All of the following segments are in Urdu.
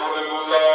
بندہ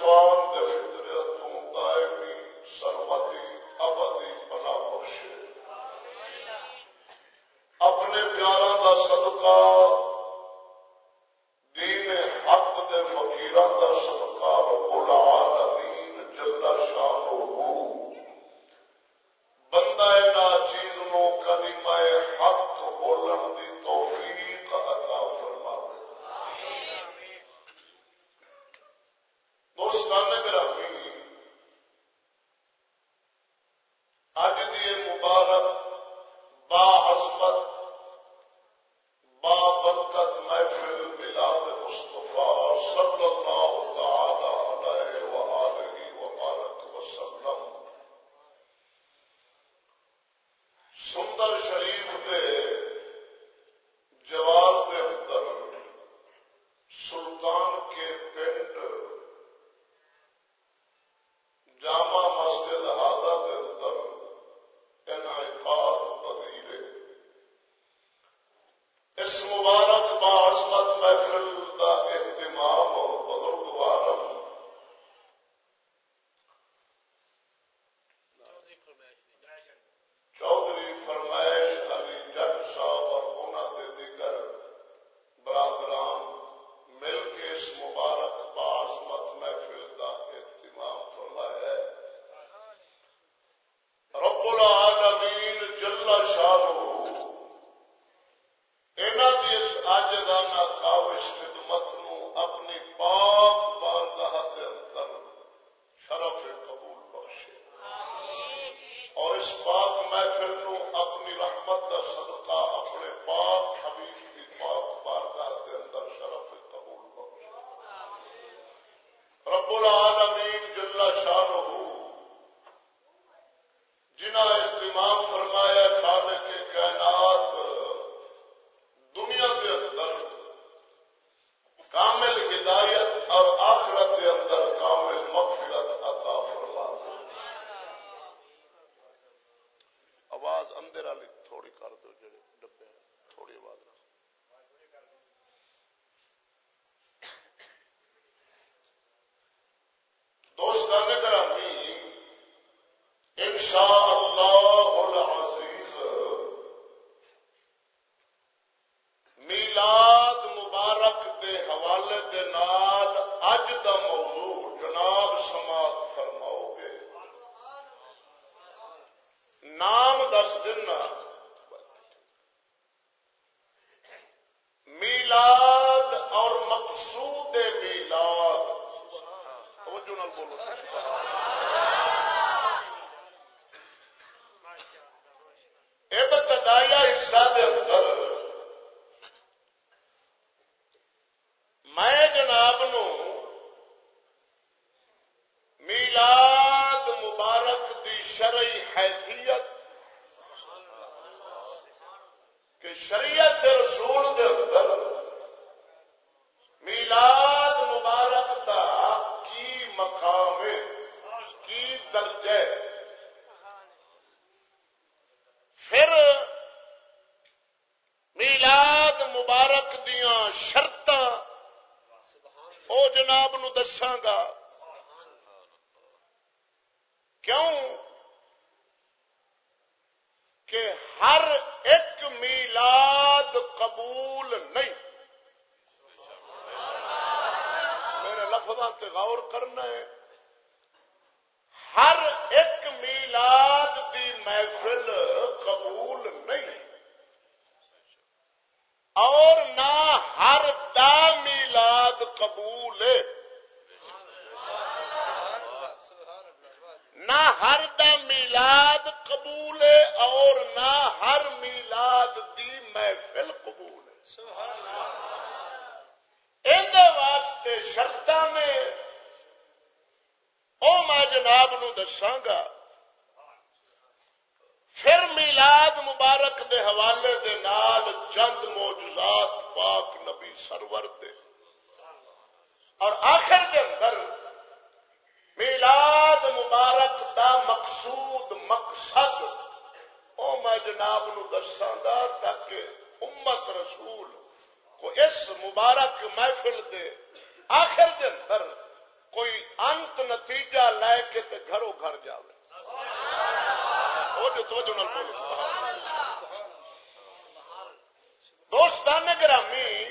طوفان کا فکر اور نہ ہر میلاد دی محفل قبول واسطے شرط نے او میں جناب نو دساگا پھر میلاد مبارک دے حوالے دے نال چند موجزات پاک نبی سرور دے۔ اور آخر دے اندر میلاد مبارک دا مقصود مقصد وہ میں جناب نو گا تاکہ امت رسول کو اس مبارک محفل دے آخر دن اندر کوئی انت نتیجہ لے کے تے گھروں گھر جائے دوستان گرامی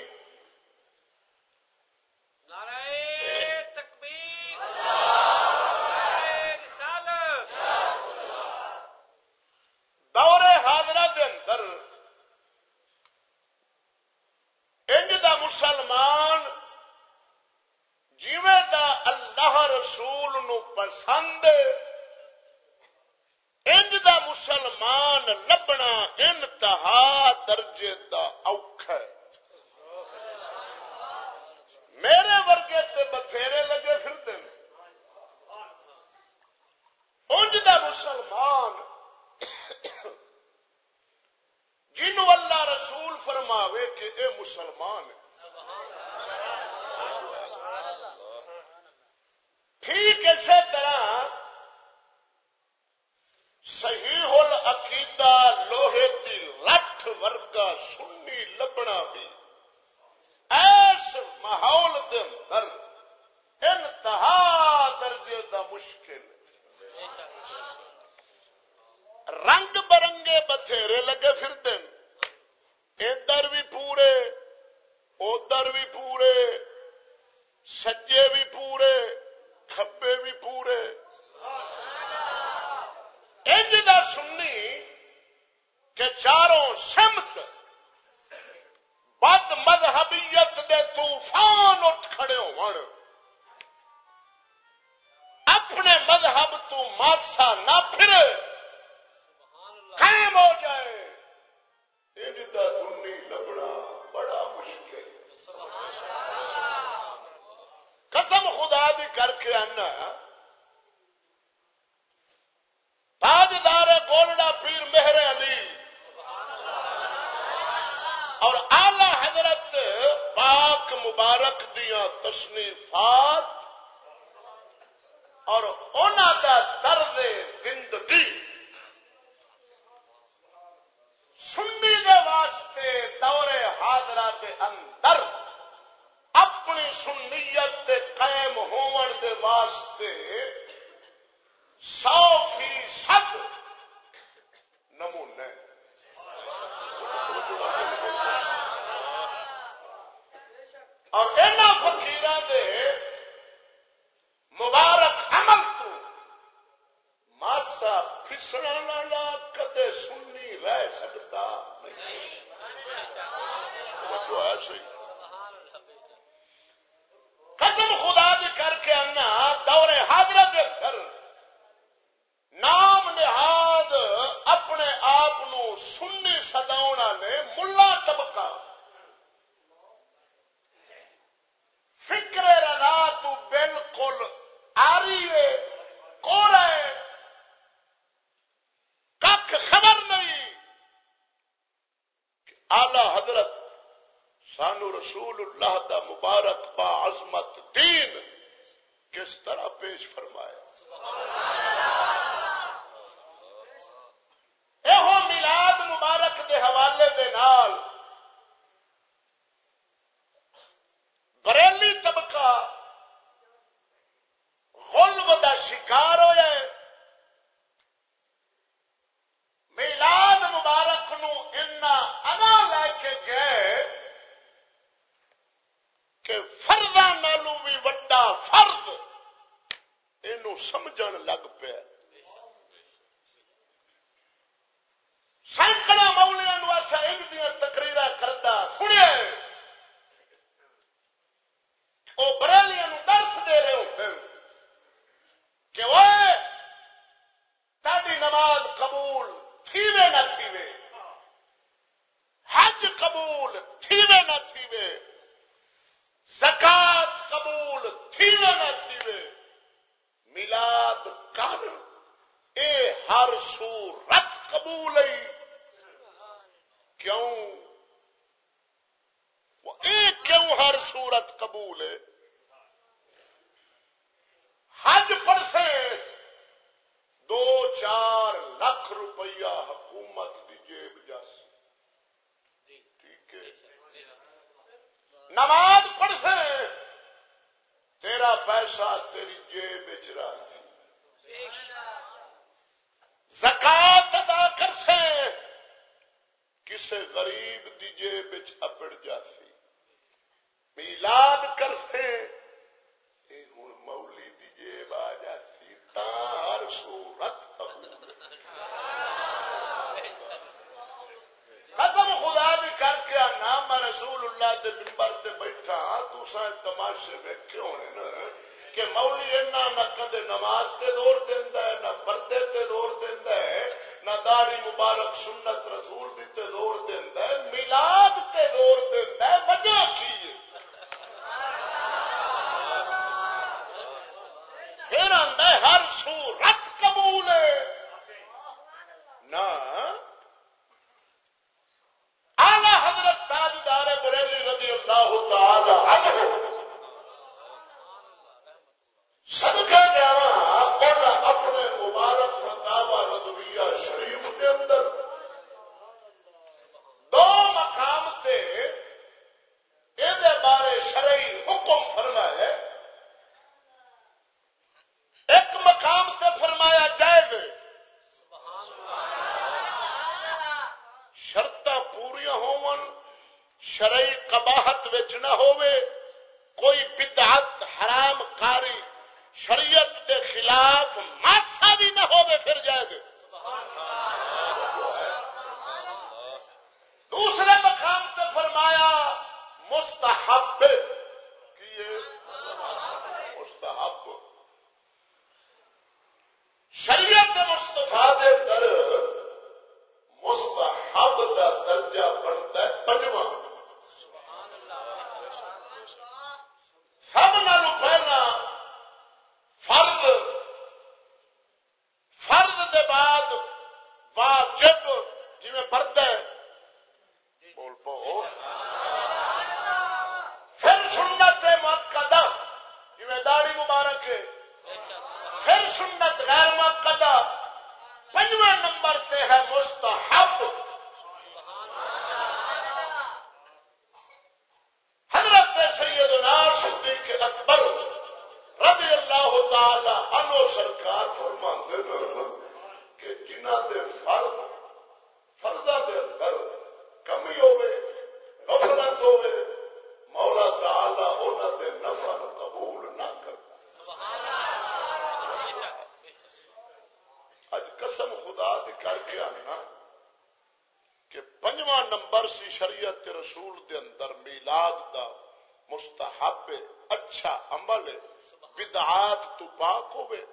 پاک ہوئے۔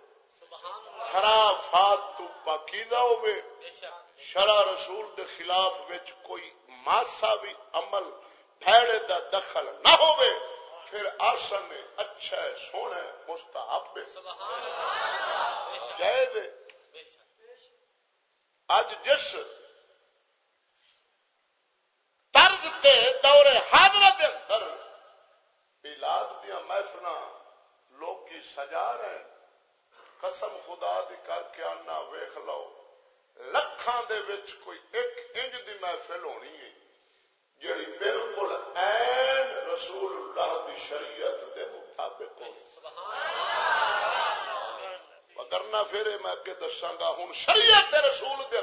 خرافات تو پاکیزہ ہوئے۔ شرع رسول دے خلاف وچ کوئی ماسا بھی عمل پھیڑے دا دخل نہ ہوئے پھر آسن اچھا ہے سونا ہے مستحب ہے۔ جائے دے۔ اج جس کے دساگا ہوں شریعت رسول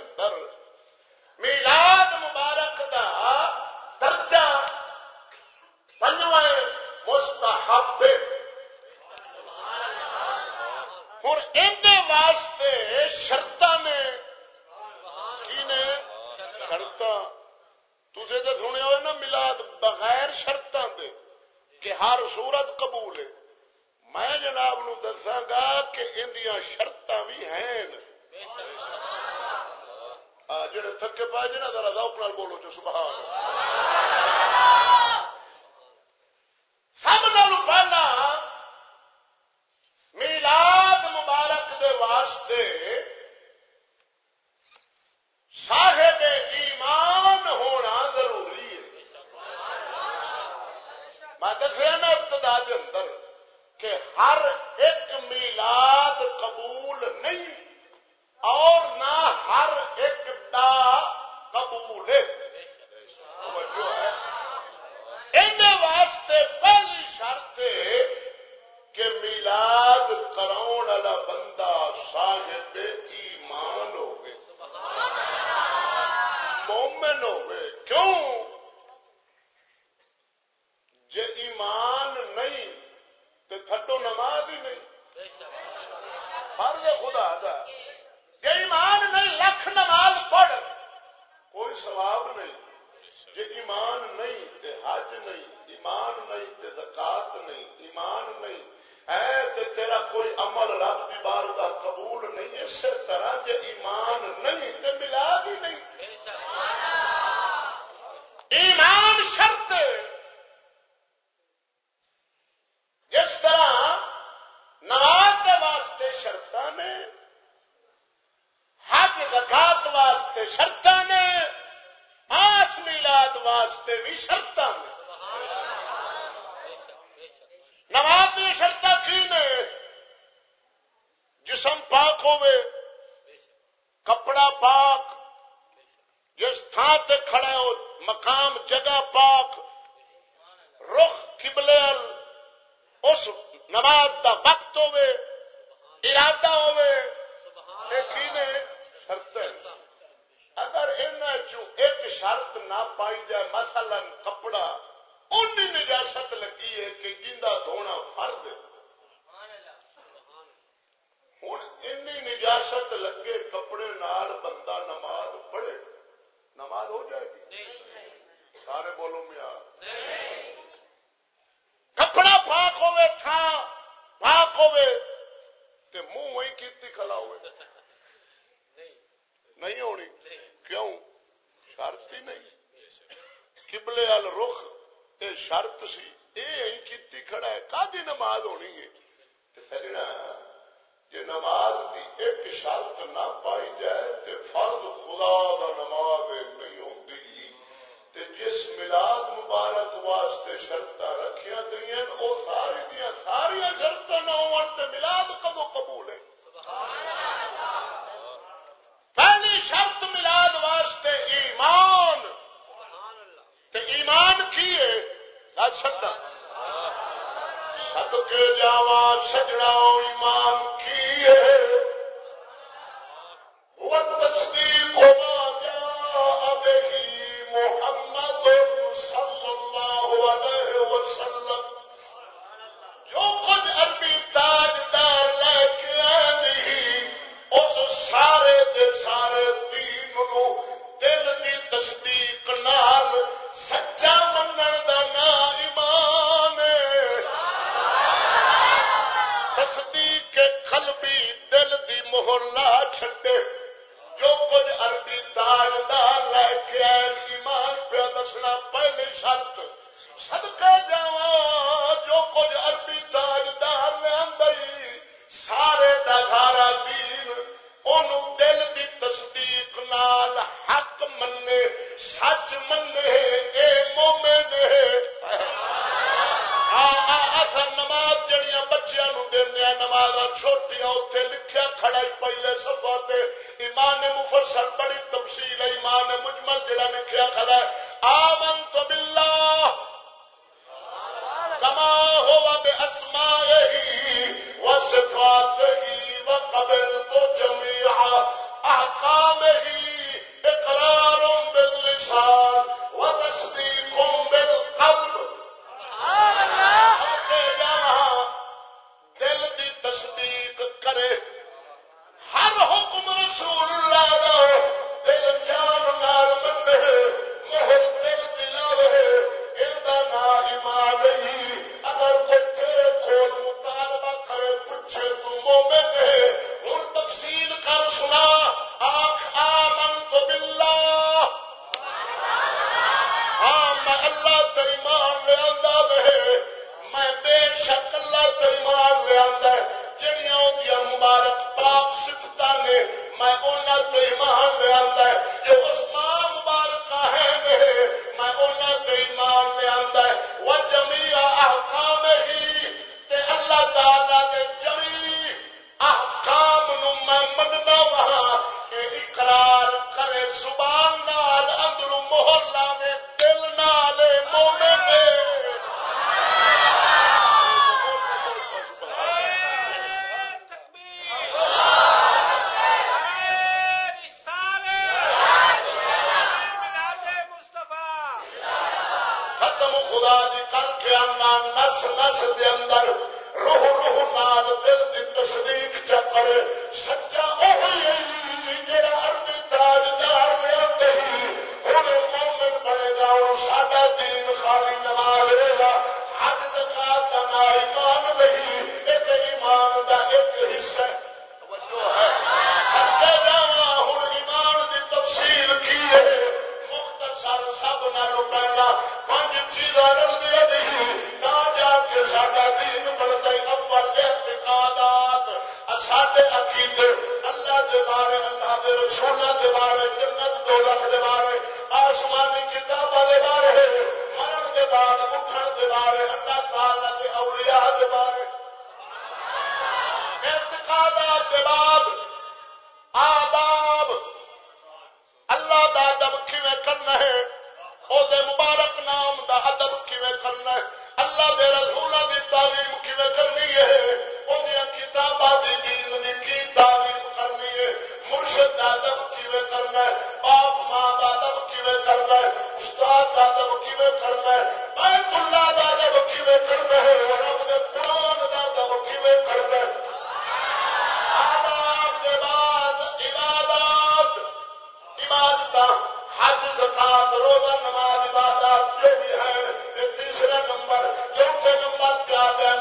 کے سجڑا ایمان کی ہے؟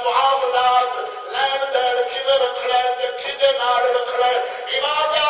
معاملات لین دین کھے رکھنا ہے کھے رکھنا ہے عبادت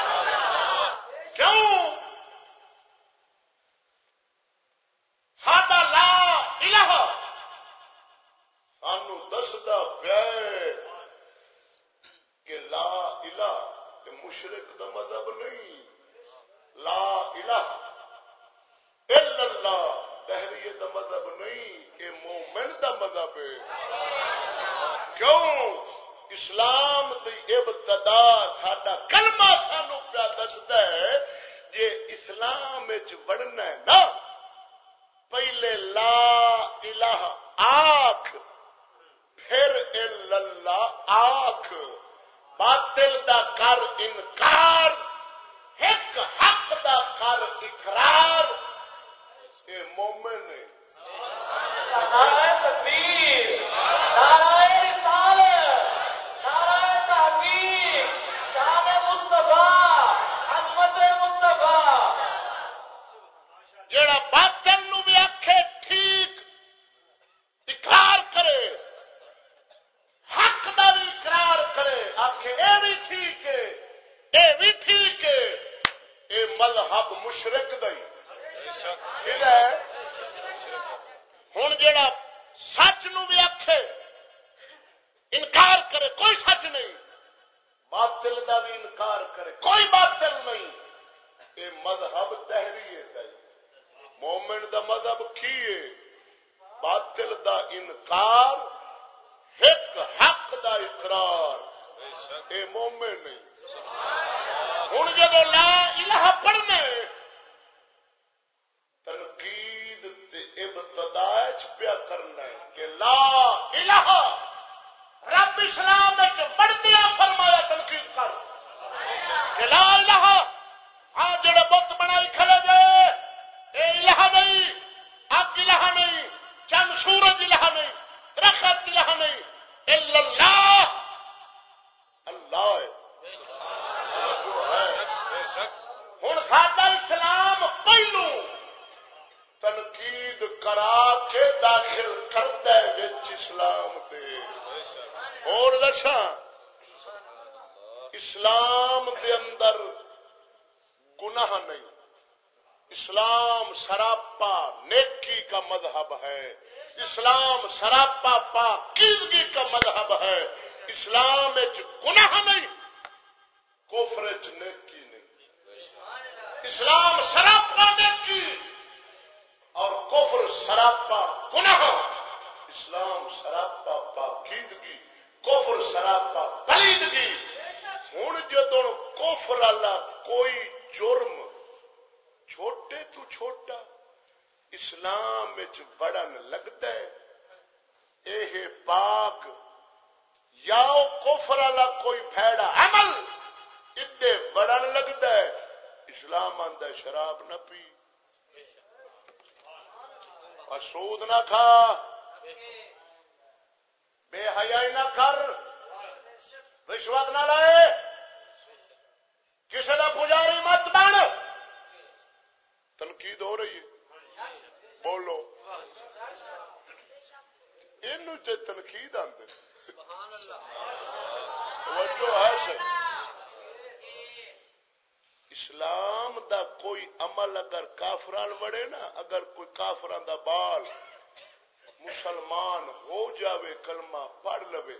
ہو جاوے کلمہ پڑھ لوے،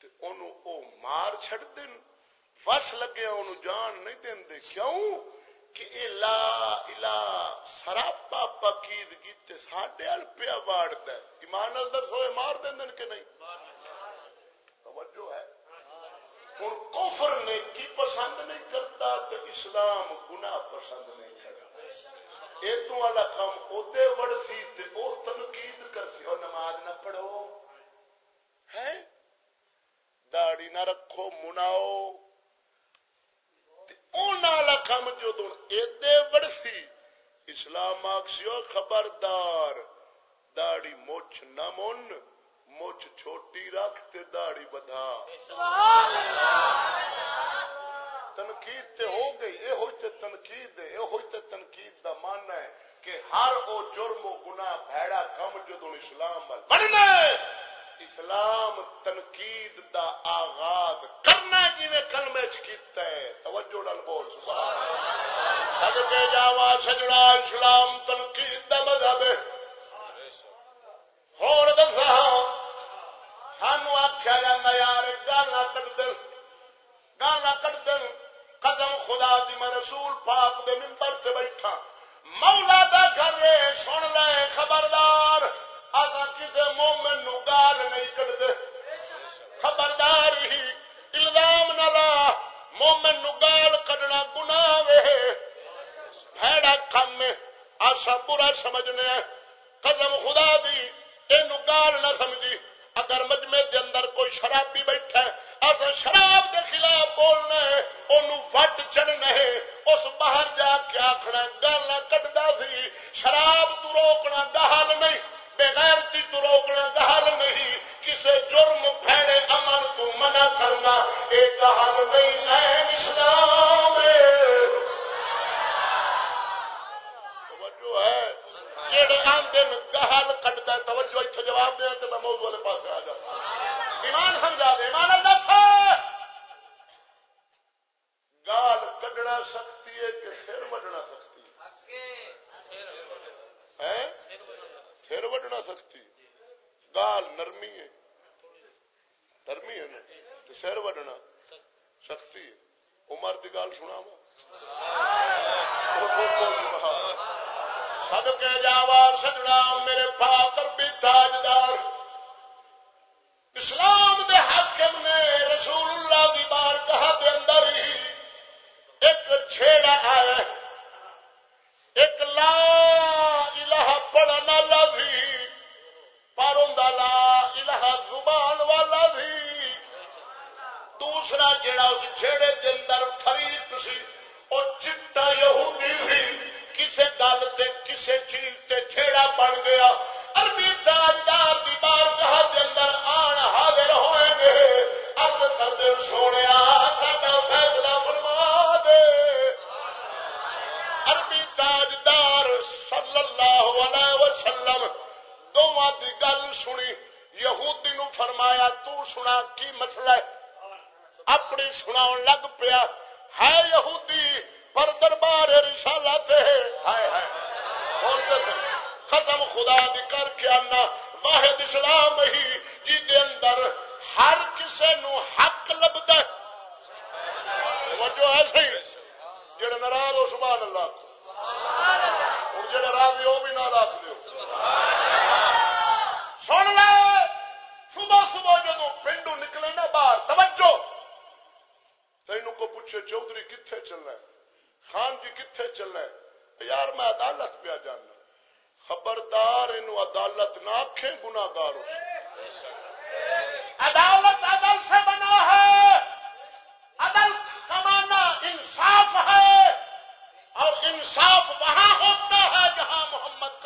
تے لو او مار چھڑ دین۔ وس لگے انہوں جان نہیں دین دے۔ کیوں؟ کہ اے لا الہ، سراپا پکیدگی تے ساڈے ال پیا واڑدا ہے ایمان نال دسو مار دین کہ نہیں؟ توجہ ہے۔ ہوں کفر نے کی پسند نہیں کرتا تو اسلام گنا پسند نہیں کرتا۔ یہ تو والا کام ادے وڑ سی وہ تنقید کر سی اور نماز نہ پڑھو۔ ہے؟ داڑی نہ رکھو، مناؤ۔ والا کام جو ایدے وڑ اسلام آخسی خبردار۔ داڑی مچھ نہ من مچھ چھوٹی رکھ تے داڑی بدھا۔ تنقید تے ہو گئی یہ ہوئی تے تنقید ہے یہ ہوئی تے تنقید دا مان ہے کہ ہر او جرم و گناہ، بھیڑا کم جدو اسلام بننا اسلام تنقید دا آغاز کرنا جی کلمے چکیتا ہے۔ توجہ ڈال بول سد کے جاوا سجڑا اسلام تنقید دا مذہب ہے۔ ہوں دسا سانو آخیا جا یار گالا کٹ دن گالا کٹ دن قدم خدا دی، میں رسول پاک دے ممبر سے بیٹھا۔ مولا دا گھر سن لے، خبردار۔ آتا کسی مومن نو گال نہیں کٹتے خبردار ہی، الزام نہ لا۔ مومن نو گال کڈنا گنا وے۔ بھڑا کم آسا برا سمجھنے قدم خدا دی یہ گال نہ سمجھی۔ اگر مجمے دے اندر کوئی شرابی بیٹھا ہے شراب دے خلاف بولنا ان وٹ چڑھنا اس باہر جا کے آخنا گل کٹتا سی۔ شراب تو روکنا گہل نہیں۔ بغیرتی تو روکنا گہل نہیں، کسے جرم پھیڑے امن تو منع کرنا یہ گہل نہیں ہے اسلام توجہ ہے۔ جڑے آدھے گہل کٹتا توجہ اتنے جواب دیا تو میں موضوع والے پاس آ جا ایمان سمجھا دے، ایمان اللہ گال کڈنا سکتی ہے کہ سر وڈنا سکتی سر وڈنا سکتی گال نرمی ہے۔ نرمی ہے نا؟ سر وڈنا سختی ہے۔ عمر کی گال سنا سد کے جاوا سجنا میرے پاکر بھی تاجدار۔ اسلام دے حاکم نے رسول اللہ کی بار کہا دے اندر ہی ایک چھیڑا آیا ایک دوسرا جڑا اس چھیڑے دے اندر فریق سی وہ چٹا یہودی بھی کسے گل تے، کسے چیز تے چھیڑا بن گیا۔ عربی تاجدار دی بار کہا دے اندر آن حاضر ہوئے گے۔ ارد کر دے سونے ساڈا فیصلہ فرما دے۔ عربی تاجدار صلی اللہ علیہ وسلم دونوں دی گل سنی۔ یہودی نو فرمایا، تو سنا کی مسئلہ ہے؟ اپنی سنا لگ پیا۔ ہے یہودی پر دربار رسالہ تے ہائے ہائے۔ ختم خدا دی کر کے آنا۔ واحد اسلام ہی جی دے اندر ہر کسے نو حق لبدا جو ہے صحیح۔ جڑے ناراض ہو، سبحان اللہ۔ ہوں جڑے راضی وہ بھی ناراض دو سن لے۔ صبح صبح جدو پنڈو نکلے نا باہر، توجہ۔ تینوں کو پوچھے چودھری کتنے چلنا ہے؟ خان جی کتنے چلنا ہے؟ یار میں عدالت پہ جانا۔ خبردار ان عدالت نہ آخے گناگار عدالت عدل سے بنا ہے۔ عدل کمانا انصاف ہے۔ اور انصاف وہاں ہوتا ہے جہاں محمد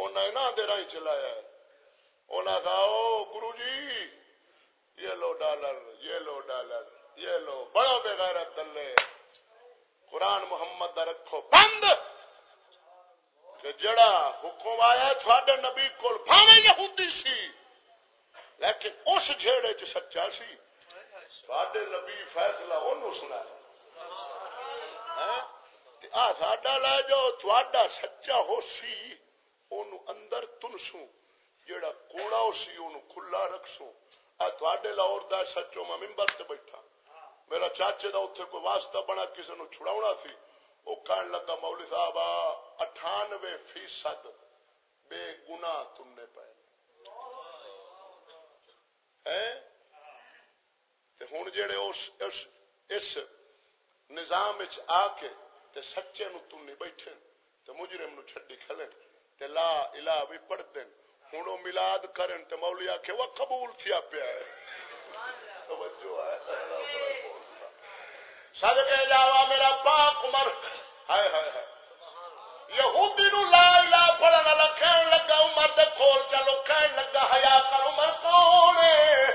انہیں دیر چلایا انہیں کہا گرو جی یہ لو ڈالر یہ لو ڈالر یہ لو بڑا بغیرت دلے قرآن محمد دا رکھو بند کہ جڑا حکم آیا تھوڑے نبی کو بھاوے یہودی سی لیکن اس جھیڑے چ سچا سی تھوڑے نبی فیصلہ انہوں سنا آ ساڈا لے جاؤ تھوڑا سچا ہو سی ان اندر تنسوں جڑا کوڑا ہو سی ان کھلا رکھسوں تھوڑے لاہور دا سچو میں ممبر سے بیٹھا میرا چاچے دا اتنے کوئی واسطہ بنا کسی نو چھڑاونا سی وہ کہنے لگا مولی صاحب اٹھانوے فیصد بے گنا تم نے پائے ہوں جڑے اس, اس, اس نظام آ کے تے سچے نو تم نہیں بیٹھے تے مجرم نو چھڈی کھلن تے لا الہ بھی پڑھ دین۔ ہوں وہ ملاد کرن تے مولی آخ وہ قبول تھیا پیا ہے۔ سد کے جاوا میرا پاک عمر۔ ہائے ہائے ہائے۔ یہودی نو لا الہ پڑھن والا کہن لگا، عمر دے کھول چلو، کہن لگا، حیا کر عمر کون ہے؟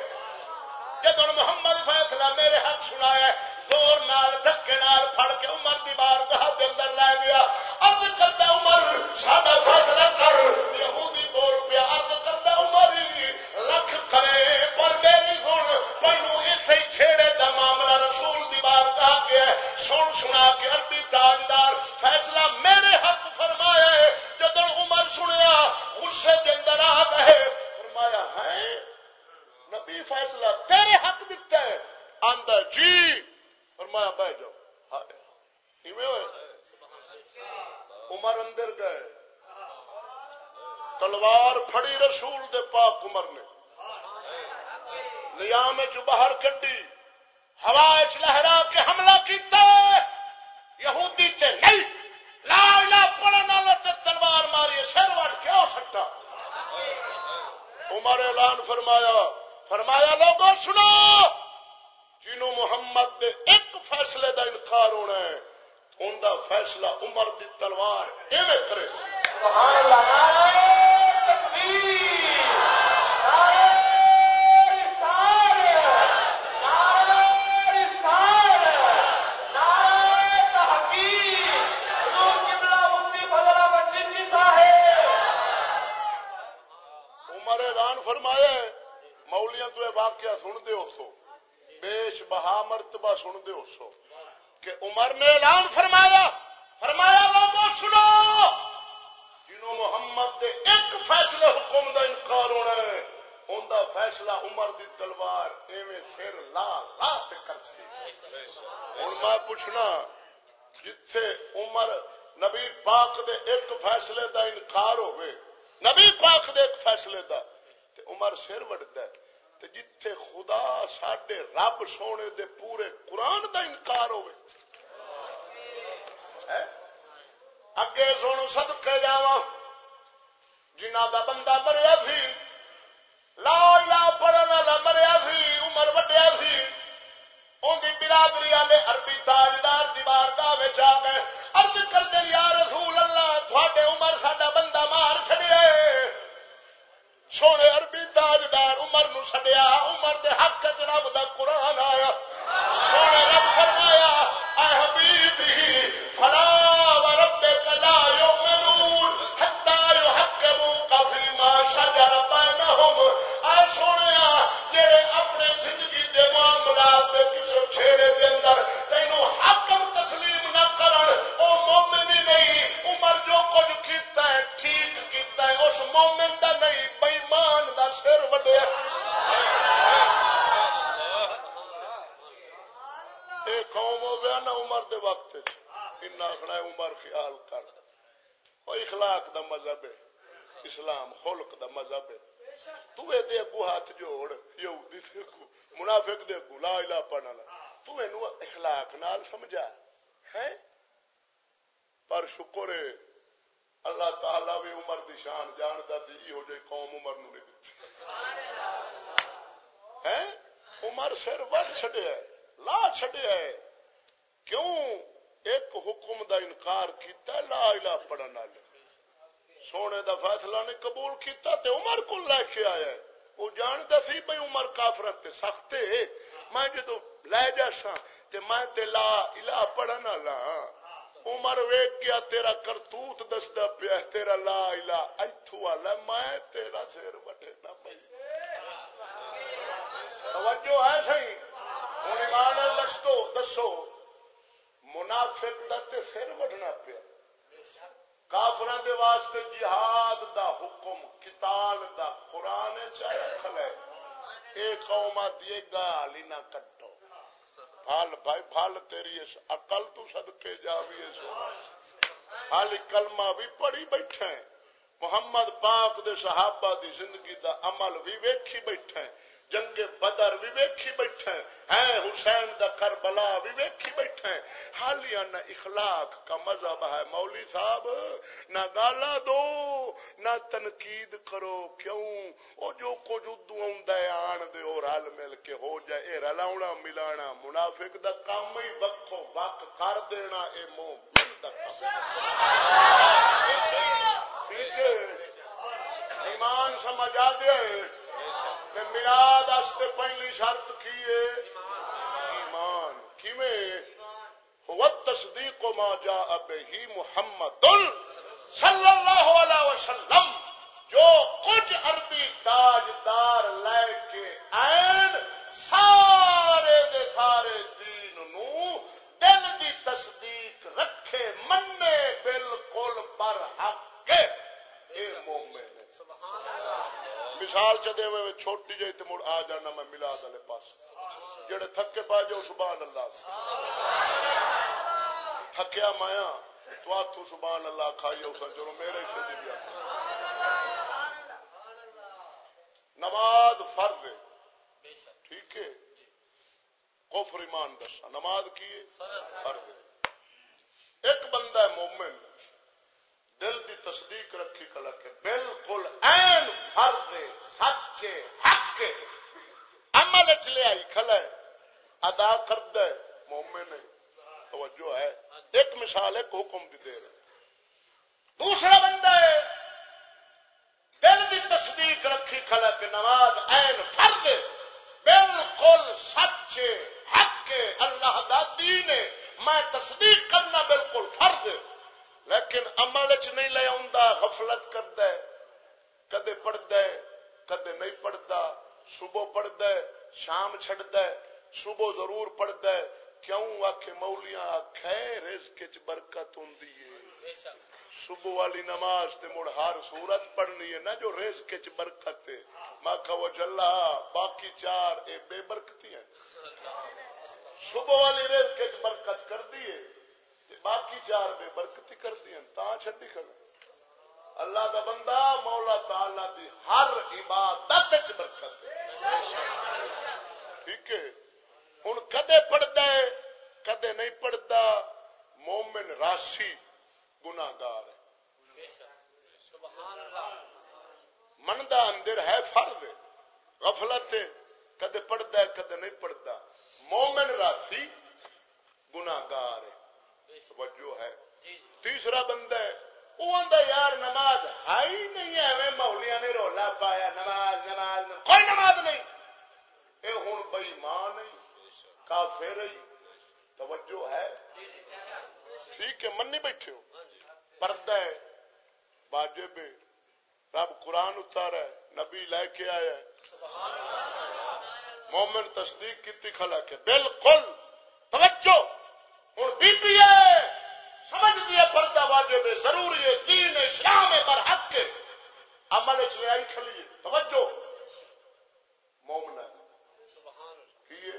جدوں محمد فیصلہ میرے حق سنایا ہے زور نال دھکے نال پھڑ کے عمر دی بار گاہ دے اندر لے گیا۔ ارد کرتا عمر، ساڈا فیصلہ کر۔ یہودی بول پیا ارد کرتا عمر، لکھ کرے پر میری سن۔ پہلو اسی کھیڑے دا معاملہ رسول دی بار گاہ گیا سن سنا کے اربی تاجدار فیصلہ میرے حق فرمایا ہے۔ جدو عمر سنیا، غصے دے اندر آ گئے۔ فرمایا ہے نبی فیصلہ تیرے حق دیتا ہے۔ اندر جی فرمایا بہ جاؤ۔ عمر اندر گئے۔ تلوار پھڑی رسول دے پاک عمر نے۔ نیام چ باہر کڈی۔ ہوا چ لہرا کے حملہ کیتا۔ یہودی تے نہیں۔ لا لا پڑھن والا تے تلوار ماری، سر وٹ کیوں سٹا عمر اعلان فرمایا فرمایا لوگوں سنو، جنوں محمد دے ایک فیصلے دا انکار ہونا ہے، ان دا فیصلہ عمر دی تلوار ایویں کرے۔ سبحان اللہ فرمایا مولیاں تو واقعہ سن دے ہو سو بہا مرتبہ سن دے سو کہ عمر نے اعلان فرمایا فرمایا لوگوں سنو، جنہوں محمد دے ایک فیصلے حکم دا انکار ہونا ہے، ان دا فیصلہ عمر دی تلوار ایویں سر لا لا کر سی میں پوچھنا، جتھے عمر نبی پاک دے ایک فیصلے دا انکار ہوئے نبی پاک دے ایک فیصلے دا، تے عمر سر وڈتا ہے۔ جتھے خدا ساڈے رب سونے دے پورے قرآن دا انکار ہوئے اگے سن سدکے جا جنہ دا بندہ مریا سی لا لا پڑھنے والا مریا سی عمر وڈیا سی ان کی برادری والے اربی تاجدار دیوار کا آ گئے ارد کر دے یا رسول اللہ تھوڑے عمر ساڈا بندہ مار چڑیا سونے عربی تاجدار عمر نو سڈیا عمر دے حق رب دا قرآن آیا۔ سونے رب فرمایا، اے حبیبی فلا عمر دے وقت آخنا عمر خیال کر۔ وہ اخلاق دا مذہب ہے۔ اسلام خلق دا مذہب ہے۔ تو اے دے اگو ہاتھ جوڑ۔ یہودی دے اگو، منافق دے اگو۔ لا الہ پڑھنا تو اینو اخلاق نال سمجھا۔ ہے پر شکر ہے۔ اللہ تعالی بھی عمر دی شان جانتا سی یہ ہو جائے قوم عمر نو نہیں دیتی عمر سر وڈ چھڈیا لا چھڈیا کیوں ایک حکم دا انکار کیتا لا الہ پڑھن والے۔ سونے دا فیصلہ نے قبول کیتا تے عمر کو لے کے آیا ہے۔ وہ جانتا سی بھائی عمر کافرت تے سخت ہے۔ میں جدو لے جاسا تے میں تے لا الہ پڑھن والا ہاں۔ عمر ویگ گیا، تیرا کرتوت دستا پیا تیرا لا الا اتو والا، میں تیرا سر وٹے نہ پی توجہ ہے صحیح؟ ہوں ایمان دسو دسو۔ منافق دا تے سر وڈنا پیا۔ کافر دے واسطے جہاد دا حکم کتال دا قرآن چاہے کھلے اے قوما دیے گالی نہ کٹ پھل بھائی، پھل تیری اس اقل تو صدقے جا بھی حال کلمہ بھی پڑھی بیٹھے محمد پاک دے صحابہ دی زندگی دا عمل بھی ویکھی بیٹھے جنگ بدر بھی ویکھی بیٹھے ہیں۔ حسین دا کربلا بھی ویکھی بیٹھے حالیہ نہ اخلاق کا مذہب ہے مولی صاحب۔ نہ گالا دو نہ تنقید کرو۔ کیوں؟ او جو کچھ ادو آن دے اور رل مل کے ہو جائے۔ اے رلاونا ملانا منافق دا کام ہی وقو وق کر دینا۔ اے مومن دا ایمان سمجھ آ گیا ملاد پہلی شرط کی ہے؟ ایمان۔ تصدیق ما جا اب ہی محمد صلی اللہ علیہ وسلم، جو کچھ عربی تاجدار لے کے این سارے دے سارے دین نو دل دی تصدیق رکھے منے بالکل پر حق کے۔ اے مومن۔ سبحان اللہ۔ مثال چ دے چھوٹی جی مڑ آ جانا میں ملا دلے پاس جڑے تھکے پا جاؤ سبحان اللہ۔ تھکیا مایا ہاں، تو آتو سبحان اللہ کھائی اس چلو میرے سے دیا نماز فرض ٹھیک ہے۔ کفر ایمان دسا۔ نماز کی فرض ایک بندہ ہے مومن۔ دل دی تصدیق رکھی کلا کے بالکل این فرد سچ حق عمل چ لے آئی کھلا ادا کرد مومن توجہ ہے۔ ایک مثال، ایک حکم دی دے رہے دوسرا بندہ ہے، دل دی تصدیق رکھی کھلا کے نماز این فرد بالکل سچ حق اللہ دا دین میں تصدیق کرنا بالکل فرد ہے۔ لیکن عمل چ نہیں لے آ غفلت کرتا ہے کدے پڑھتا ہے کدے نہیں پڑھتا صبح پڑھتا ہے شام چڈتا ہے صبح ضرور پڑھتا ہے کیوں آخ مولیاں آخ رزق برکت ہوں صبح والی نماز تے مڑ ہر سورت پڑھنی ہے نا جو رزق برکت ہے۔ ماں وہ جلا باقی چار، اے بے برکتی ہیں۔ صبح والی ریل برکت کر دیے باقی چار بے برکتی کر دی تا چڈی کر اللہ دا بندہ مولا تعالی دی ہر عبادت برکت ٹھیک ہے؟ ہوں کدے پڑھتا ہے، کدے نہیں پڑھتا مومن راشی گناگار مندا اندر ہے فرد غفلت کدے پڑھتا ہے، کدے نہیں پڑھتا مومن راشی گناگار ہے۔ توجہ ہے۔ تیسرا بندہ ہے وہ یار نماز ہے ہی نہیں ہے مولیاں نے رولا پایا نماز نماز کوئی نماز نہیں۔ اے ہوں بئی ماں نہیں کافر توجہ ہے۔ ٹھیک ہے منی بیٹھے ہو۔ پردہ ہے واجب رب قرآن اتارا ہے نبی لے کے آیا ہے۔ مومن تصدیق کی کھلا کے بالکل۔ توجہ۔ ہوں بی پی ہے سمجھ دیا پردہ واجب ضروری ہے دین اسلام ہے پر حق کے۔ عمل چ آئی کھلی توجہ۔ مومن کی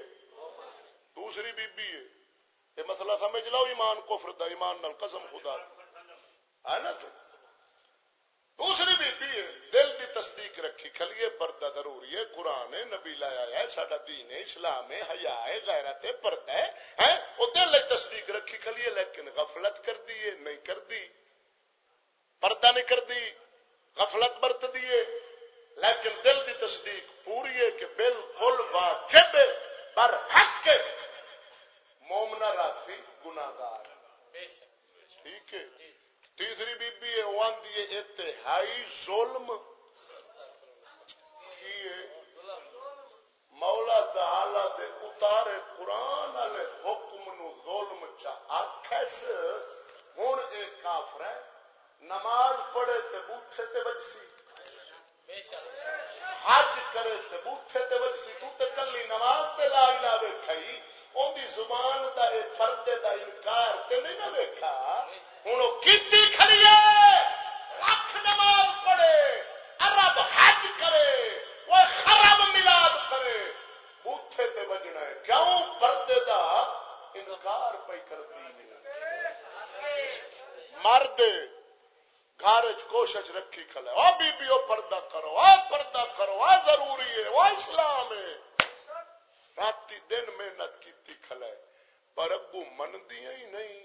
دوسری بی بی ہے۔ یہ مسئلہ سمجھ لو، ایمان کفر دا، ایمان نال قسم خدا۔ ہے نا دوسری بی بی ہے۔ دل تصدیق رکھی، کھلیے پردہ ضروری ہے قرآن ہے، نبی لایا ہے، ساڈا دین ہے، اسلام ہے، حیا ہے، غیرت ہے، پردہ ہے، ہیں؟ وہ دل تصدیق رکھی، کھلیے، لیکن غفلت کر دی نہیں کر دی۔ پردہ نہیں کر دی، غفلت برت دیے لیکن دل دی تصدیق پوری ہے کہ بالکل واجب پر حق مومنا راسی گناگار ٹھیک ہے؟ تیسری بی بی ہے، وہ آدھی ہے انتہائی ظلم۔ کی مولا تعالی دے اتارے قرآن والے حکم نو ظلم چا آخس ہوں ایک کافر ہے، نماز پڑھے تے بوٹھے تے بجسی۔ حج کرے تے بوٹھے تے بجسی، تو تے کلی نماز تے لا نہ ویکھائی۔ اندی زبان دا اے پردے دا انکار تے نہیں نہ ویکھا۔ ہن او کیتی کھڑی ہے لاکھ نماز پڑھے، عرب حج کرے۔ کرے بوتھے تے بجنا ہے کیوں پردے دا انکار پئی کردی مرد گھر کوشش رکھی کھلے او بی بی او پردہ کرو او پردہ کرو آ ضروری ہے وہ اسلام ہے رات دن محنت کی کھلے پر اگو مندیا ہی نہیں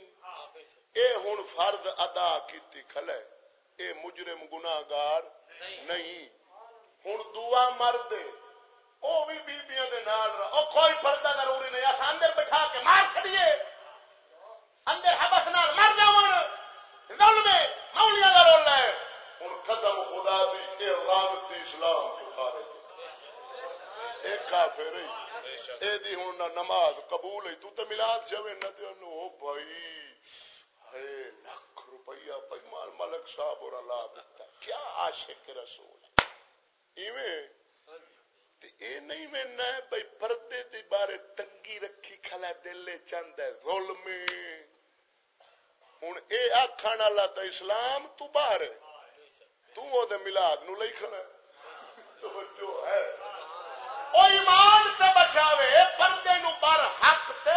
اے ہوں فرد ادا کی کھلے اے مجرم گناگار نہیں ہوں دعا مرد وہ بھی بیبیاں دے نال او کوئی پردہ ضروری نہیں اصا اندر بٹھا کے مار چڑیے اندر حبس نال مر جاؤ ظلم مولیاں رول ہے خدا دی اسلام ایک کافر نماز قبول ہے تو ملاد جائے نہ او بھائی ہے لاکھ روپیہ مال ملک صاحب اور اللہ دیتا کیا عاشق رسول ایویں اے نہیں میں بھائی پردے دی بارے تنگی رکھی کھلا دل چند ہے ظلم ہوں اے آخر والا تو اسلام تو باہر تو ملاد نو لئی کھڑا ہے ایمان تے بچاوے پردے نو بر حق تے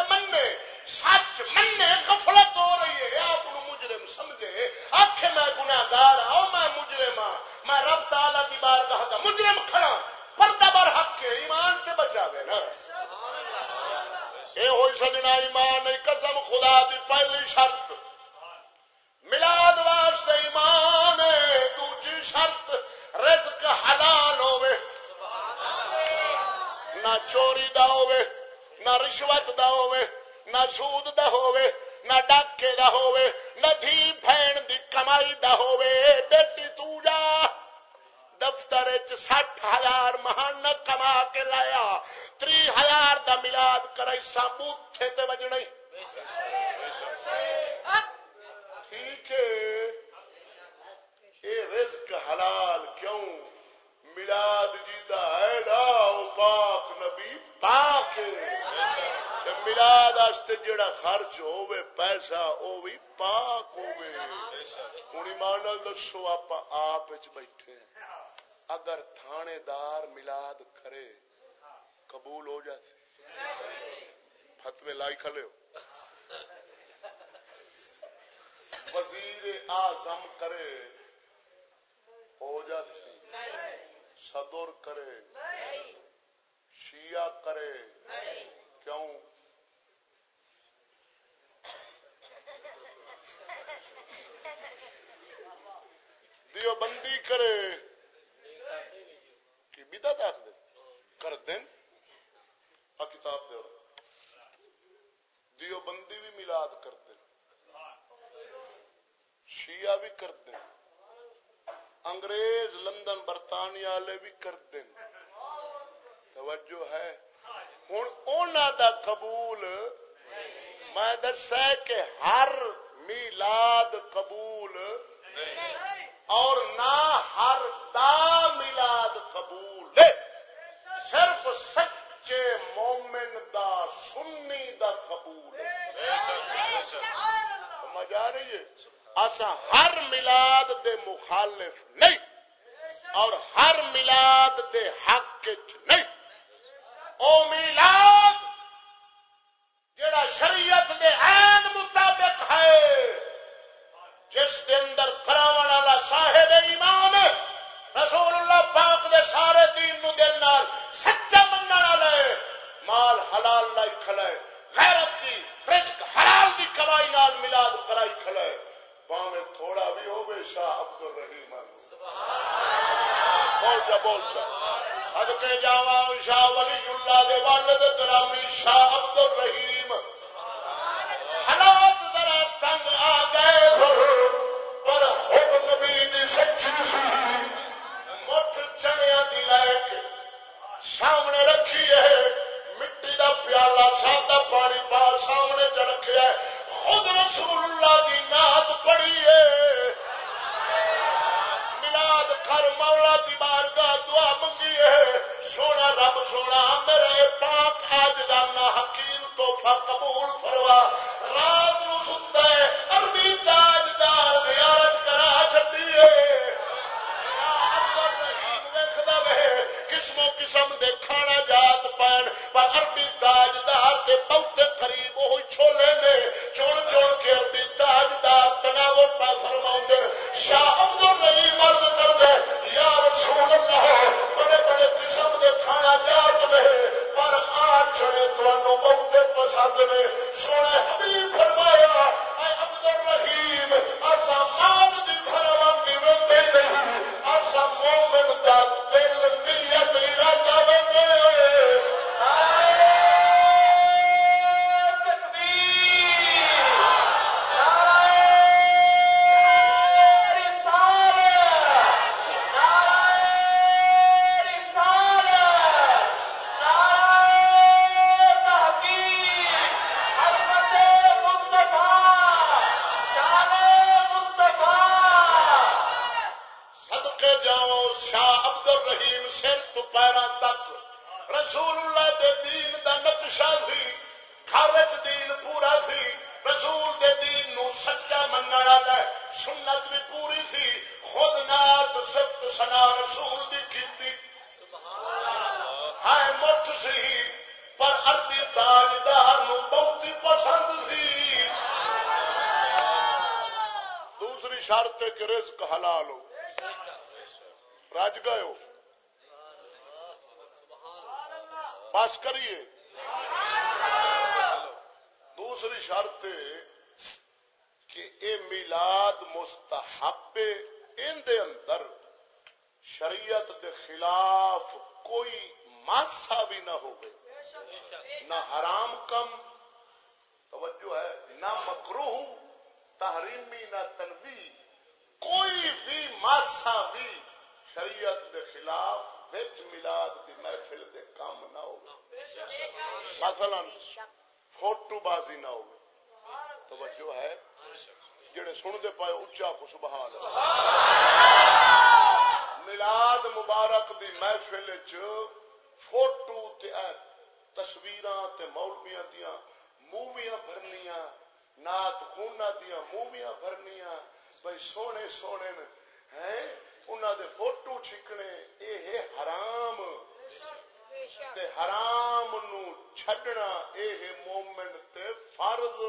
سچ منے غفلت ہو رہی ہے آپ مجرم سمجھے آخ میں گناگار آؤ میں مجرم ہاں میں رب تعالی دی بار کہا مجرم کھڑا پردہ بر حق کے ایمان تے بچاوے نا۔ اے ہوئی سجنا ایمان قسم خدا دی پہلی شرط۔ ملاد واسطے ایمان دوجی شرط رزق حلال ہوئے۔ نہ چوری دا ہوے نہ رشوت دا ہوے نہ سود دا ہوے نہ ڈاکے دا ہوے نہ دھی بہن دی کمائی دا ہوے بیٹی تو جا۔ دفتر سٹھ ہزار مہان کما کے لایا۔ تری ہزار دا ملاد کرائی سا بوتھے تے وجنا ٹھیک ہے۔ اے رزق حلال کیوں؟ ملاد جی دا ہے پاک نبی پاک ملاد جڑا خرچ ہوے پیسہ وہ بھی پاک ہوے ہوں ایمان دسو آپ آپ بیٹھے اگر تھانے دار ملاد کرے قبول ہو جاتے فتوے لائی کھلے ہو۔ وزیر اعظم کرے، ہو جاتی۔ صدر کرے، شیعہ کرے، کیوں؟ دیو بندی کرے۔ داخ دے کر دیں آ کتاب دے دیو بندی بھی ملاد کر دیں شیعہ بھی کر دیں انگریز لندن برطانیہ والے بھی کر دیں توجہ ہے۔ ہوں دا قبول۔ میں دسا کہ ہر میلاد قبول۔ اور نہ ہر دا میلاد قبول۔ صرف سچے مومن دا سنی دا قبول سمجھ آ رہی ہے؟ اصا ہر ملاد دے مخالف نہیں اور ہر ملاد دے حق نہیں۔ او میلاد جڑا شریعت دے عین مطابق ہے، جس کے اندر کراون والا صاحب ایمان رسول اللہ پاک دے سارے دین نو دل نال منن ہے مال حلال لائی کھڑا ہے غیرت دی، رزق حلال دی کمائی نال میلاد کرائی کھڑا ہے پاوے تھوڑا بھی ہو بے شاہ عبد الرحیم بول جا بول جا۔ حد کے جاوا شاہ ولی اللہ دے والد گرامی شاہ عبد الرحیم حالات ذرا تنگ آ گئے پر حب نبی دی سچی سی مٹھ چنیا دی لے کے سامنے رکھی ہے۔ مٹی دا پیالہ سادہ پانی پا سامنے چ رکھا ہے۔ خود رسول اللہ دی نات پڑی ہے۔ ملاد کر مولا دی بارگاہ دعا منگی ہے۔ سونا رب، سونا میرے پاک آج دانا حکیم توحفہ قبول فروا رات نو ستا ہے، عربی تاجدار قسم قسم نہ حرام کم، توجہ ہے، نہ تحریمی نہ تنوی کوئی بھی ماسا بھی شریعت خلاف بچ ملاد کی محفل دے کام نہ ہو۔ مثلا فوٹو بازی نہ ہو توجہ ہے، جڑے سنتے پائے اچا خوشبہ ملاد مبارک دی محفل چ فوٹو تے اے تصویراں تے مولویاں دیاں نات خونا دیاں موویاں بھرنیاں، بھئی سونے سونے ہیں؟ انہاں دے فوٹو چھکنے، اے حرام۔ تے حرام نو چھڈنا اے مومن تے فرض۔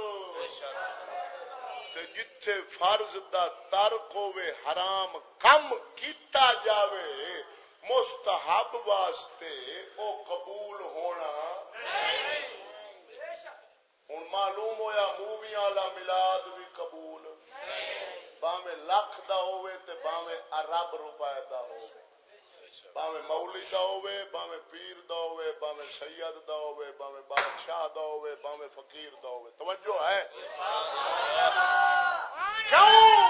تے جتھے فرض دا ترک ہوے حرام کم کیتا جاوے۔ مستحب واسطے او قبول ہونا ہوں معلوم ہویا موویاں والا ملاد بھی قبول۔ باویں لکھ دا ہوے تے باویں ارب روپے دا ہوے باویں مولی دا ہوے باویں پیر دا ہوے باویں سید دا ہوے باویں بادشاہ دا ہوے باویں فقیر دا ہوے توجہ ہے؟ کیوں؟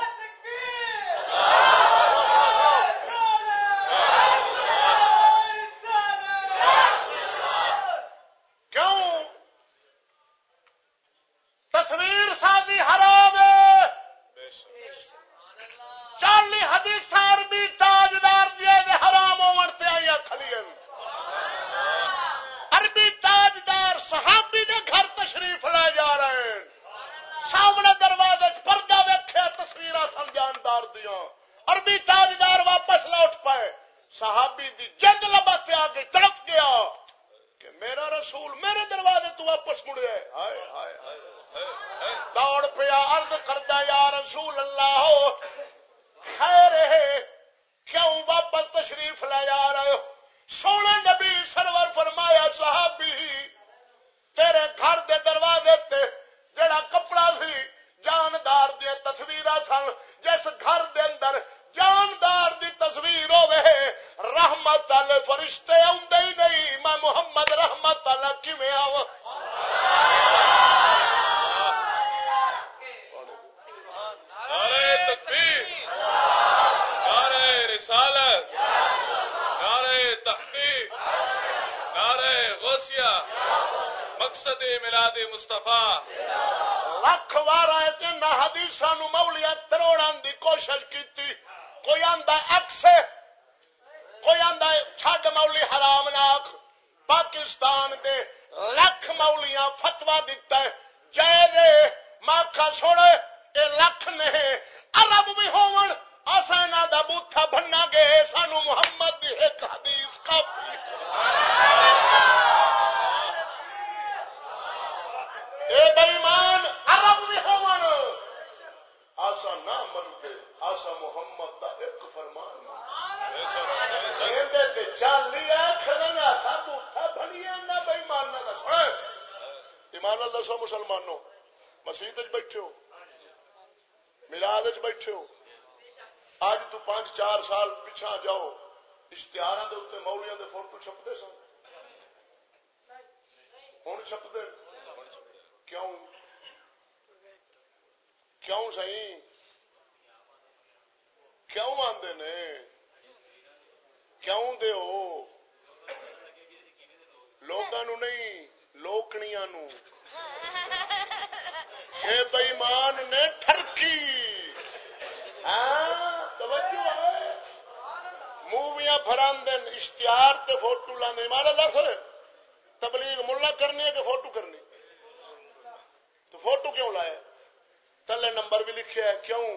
نمبر بھی لکھیا ہے، کیوں؟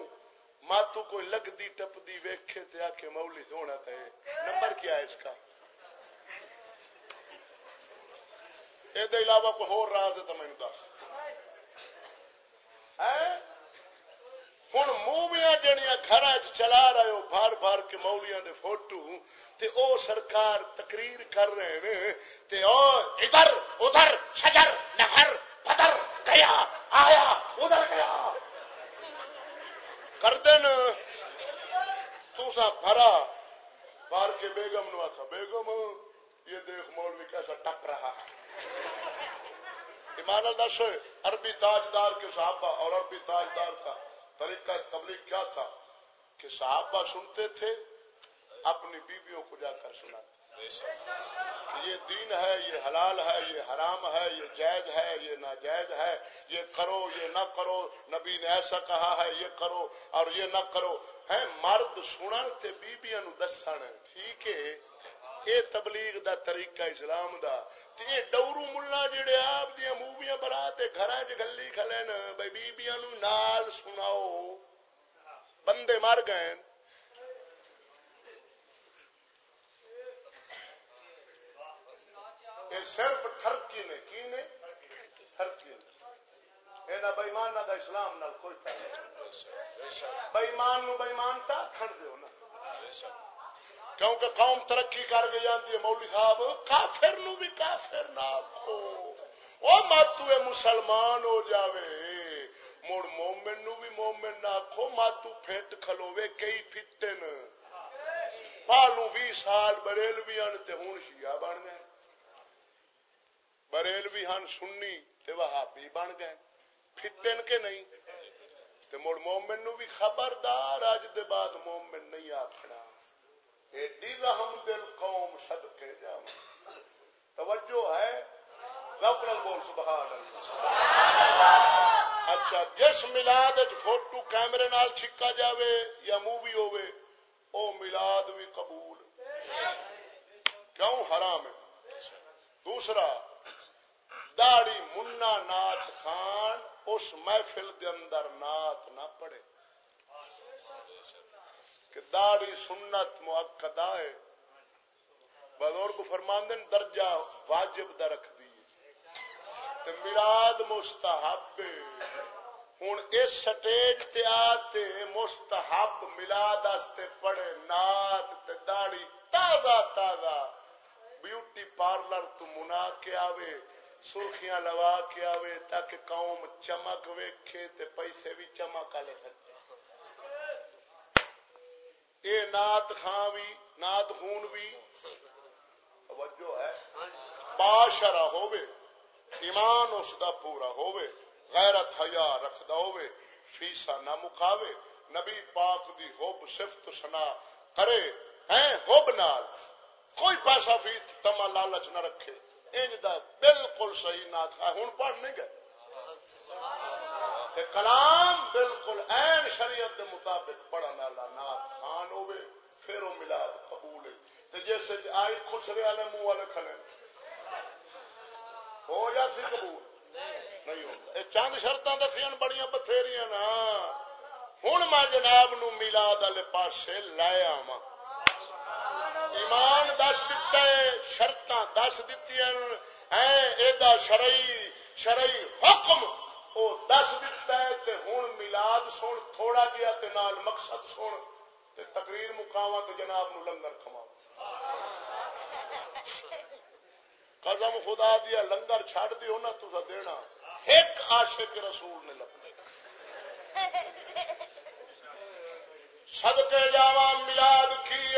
ماں تو کوئی لگ دی ٹپ دی ویکھے تے آکھے مولی ہونا تے۔ نمبر کیا ہے اس کا؟ اے دے علاوہ کوئی ہور راز ہے تے میں دس۔ ہیں ہن موویاں جڑیاں گھراں وچ چلا رہے ہو، بھار بھار کے مولیاں دے فوٹو، تے او سرکار تقریر کر رہے نے تے او ادھر ادھر، شجر، نہر پتھر گیا، آیا، ادھر گیا۔ کر دین۔ تسا بھرا۔ بار کے بیگم نو آخا بیگم، یہ دیکھ مولوی کیسا ٹپ رہا۔ ایمان دس، عربی تاجدار کے صحابہ اور عربی تاجدار کا طریقہ تبلیغ کیا تھا؟ کہ صحابہ سنتے تھے، اپنی بیویوں کو جا کر سناتے یہ دین ہے، یہ حلال ہے، یہ حرام ہے، یہ جائز ہے، یہ ناجائز ہے، یہ کرو، یہ نہ کرو، نبی نے ایسا کہا ہے، یہ کرو اور یہ نہ کرو۔ ہے مرد سنن بی بیبیاں دسن، ٹھیک ہے؟ یہ تبلیغ دا طریقہ اسلام دا۔ یہ ڈورو ملا جڑے آپ دیا موویاں بنا تے گھراں وچ گھلی بیبیاں نال سناؤ۔ بندے مر گئے یہ صرف ٹرکی نے، کی نے؟ ٹرکی نے۔ یہ بئیمان کا اسلام نال کوئی بئیمان نو بئیمان تا کھڑ دیو نا۔ کیونکہ قوم ترقی کر گئی جاتی ہے مولوی صاحب، کافر نو بھی کافر نہ آخو وہ ماتو مسلمان ہو جاوے۔ مڑ مومن نو بھی مومن نہ آخو ماتو فٹ کھلوے کئی فٹن پالو بھی سال بریل بھی ہن تے ہوں شیعہ بن گئے بریل بھی ہن سننی تے وہابی بن گئے۔ فٹن کے نہیں۔ تے مڑ مومن نو بھی خبردار اج دے بعد مومن نہیں آخنا ایڈی رحم دل قوم سد کے جا۔ توجہ ہے؟ لوکل بول سبحان اللہ اچھا جس ملاد فوٹو کیمرے نال چھکا جاوے یا مووی ہوے او ملاد بھی قبول۔ کیوں حرام ہے؟ دوسرا داڑی منا نات خان اس محفل دے اندر نات نہ پڑے کہ داڑی سنت موقع ہے بزرگ فرماندن درجہ واجب دا رکھ دی ملاد مستحب ہوں اس سٹیج تے آتے مستحب ملاد پڑے نات تے داڑی تازہ تازہ بیوٹی پارلر تو منا کے آوے۔ سرخیاں لوا کے آوے تاکہ قوم چمک ویکھے تے پیسے بھی چمک لے سکتے اے نات خان بھی نات خون بھی توجہ ہے۔ باشرا ہوے ایمان اس دا پورا ہوے غیرت حیا رکھدا ہوے فیسا نہ مکاوے نبی پاک دی حب صفت سنا کرے، ہیں حب نال۔ کوئی پیسہ فی تما لالچ نہ رکھے۔ انج دا بالکل صحیح نات خان ہن پڑھ نہیں گئے۔ تے کلام بالکل این شریعت دے مطابق پڑھن والا نات خان ہوے پھر وہ ملاد قبول ہے۔ تے جیسے آئی خسرے والے منہ والے کھلے۔ ہو جا سی قبول؟ نہیں ہو۔ چند شرط دسیا بڑی بتھیری نا۔ ہوں میں جناب نو ملاد والے پاسے لے آوا ایمان دس دتا ہے شرط دس دیتی شرعی شرعی حکم وہ دس دتا ہے تے ہوں ملاد سن، تھوڑا گیا تے نال مقصد سن۔ تے تقریر مقاوا تو جناب نو لنگر کھما قدم خدا دیا لنگر چھڑ دیو نا تو دینا۔ ایک عاشق رسول نے لگنے صدقے جاوا ملاد کی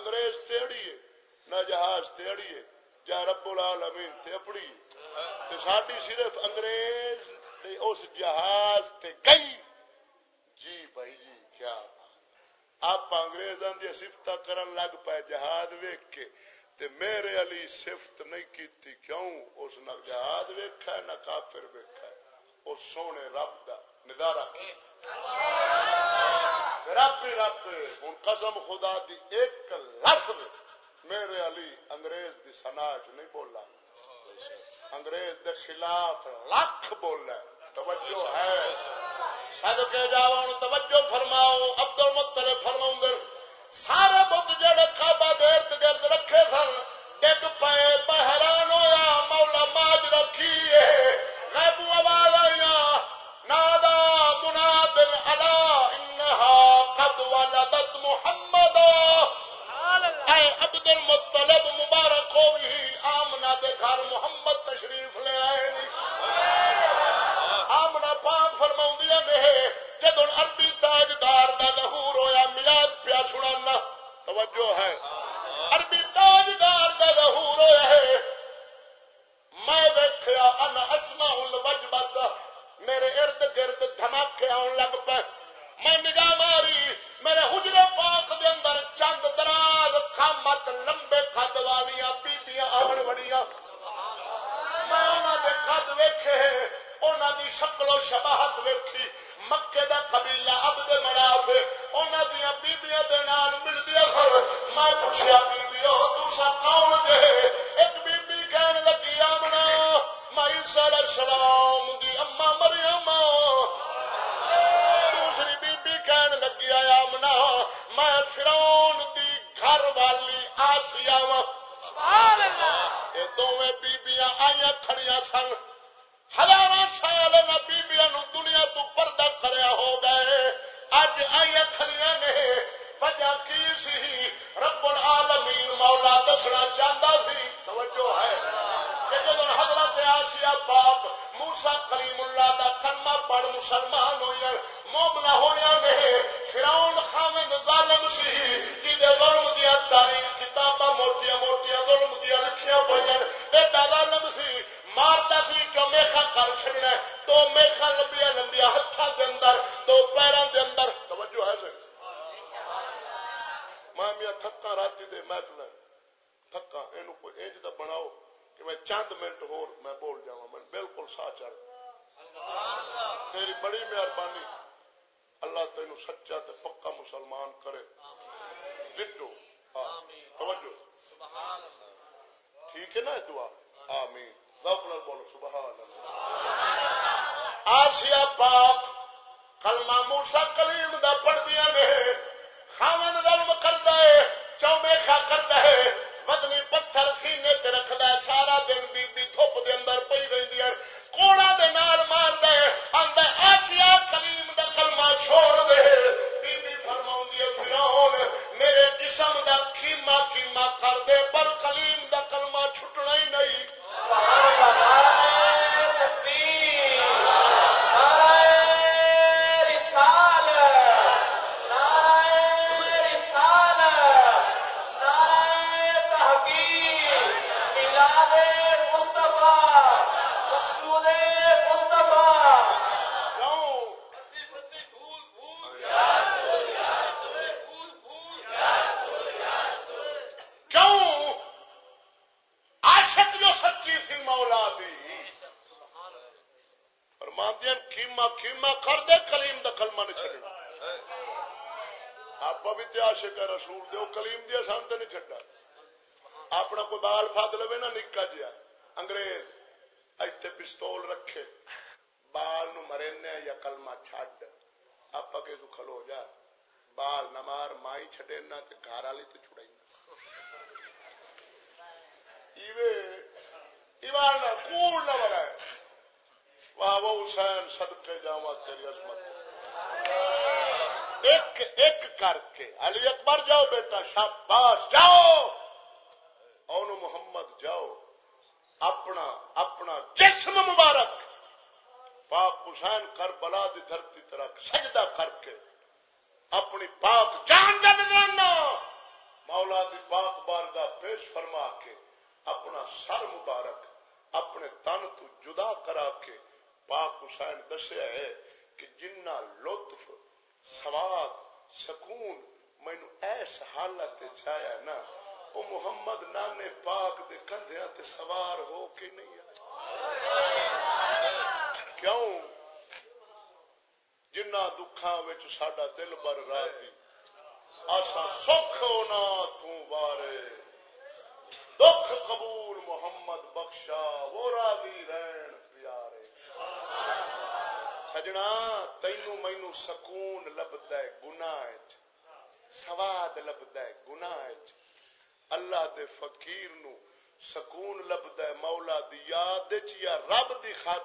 انگریز تیڑی ہے، نہ جہاز تیڑی ہے، جا رب العالمین تے اپڑی تے ساڈی صرف انگریز تے اس جہاز تے گئی۔ جی بھائی جی کیا آپ انگریزاں دی سفت کرن لگ پائے جہاز ویک کے۔ تے میرے علی صفت نہیں کیتی، کیوں؟ اس نہ جہاز ویکھا نہ کافر ویکھا اس سونے رب دا ندارا رب رب ہوں قسم خدا دی ایک لفظ میرے علی، انگریز دی سنا چ نہیں بولا انگریز دے خلاف لکھ بولا توجہ ہے۔ سد کے جا توجہ فرماؤ ابدل المطلب فرماؤں سارے بت جڑے کابا دیر انہوں دی شکل و شباہت ویکھی مکے دا قبیلہ اب دے مناف انہوں دیا بیبیاں دے نال مل دیا گھر۔ میں پوچھا بیبیو دوسرا کون دے؟ ایک بیبی کہن لگی آمنا مائی علیہ السلام دی اما مریم دوسری بیبی کہن لگی آمنا میں فرون دی گھر والی آسیا وا یہ دونوں بیبیاں آئی کھڑیاں سن۔ سال بیبیا دنیا تو پردہ کریا ہو گئے۔ اج آئی کھڑیاں نے۔ وجہ کی سی؟ رب العالمین مولا دسنا چاہتا سی۔ توجہ ہے۔ کہ جب حضرت آسیا پاک موسا کلیم اللہ دا کلمہ پڑھ مسلمان ہوئی مومنا ہویا نے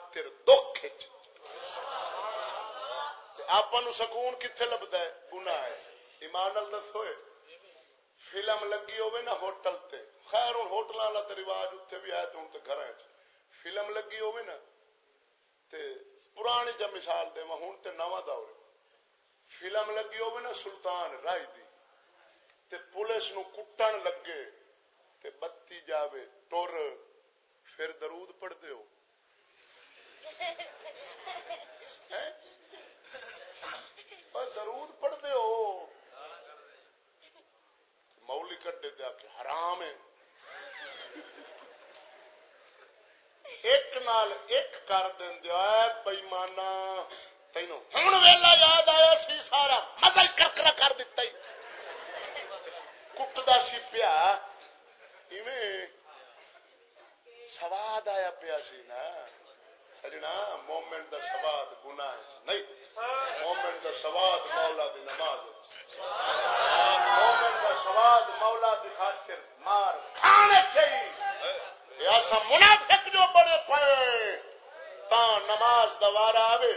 خاطر دکھ آپ سکون کتنے لبدا ہے گناہ ایمان دسو فلم لگی ہوئے نا ہوٹل تے خیر ہوں ہوٹل والا تو رواج اتنے بھی آئے تو ہوں تو گھر فلم لگی ہوئے نا تے پرانی جا مثال دے ہوں تے نواں دور فلم لگی ہوئے نا سلطان رائی دی تے پولیس نو کٹن لگے تے بتی جاوے ٹور پھر درود پڑھتے ہو ہاں، درود پڑھتے ہو۔ مولی کٹے دیا کہ حرام ہے۔ ایک نال ایک کر دیا بئیمانا تینوں ہوں ویلا یاد آیا سی سارا، مزہ کرکرا کر دیتا ہی۔ کٹتا سی پیا۔ سواد آیا پیا سی نا۔ سجنا مومنٹ دا سواد گنا نہیں مومنٹ دا سواد مولا دی نماز مومنٹ دا سواد مولا دی خاطر مار کھانے چاہیے۔ ایسا منافق جو بڑے پے تا نماز دوارا آوے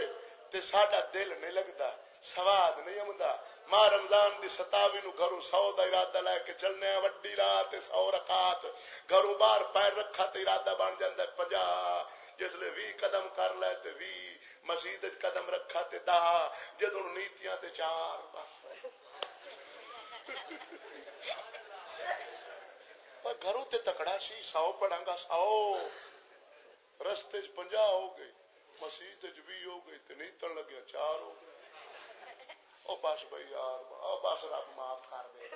تے ساڈا دل نہیں لگتا سواد نہیں آتا ماں رمضان دی ستاوی نو گھروں سو دا ارادہ لے کے چلنے وڈی رات سو رکعت۔ گھروں باہر پیر رکھا تے ارادہ بن جاندا ہے 50 جسے بھی قدم کر لے تے بھی مسجد قدم رکھا تے دا، جدوں نیتیاں تے چار گھروں تے تکڑا سی سو پڑھا گا سو رستے پنجا ہو گئی مسیح بھی ہو گئی تے نیتن لگیا، چار ہو گئی او بس بھائی یار، او بس رب معاف کر دے۔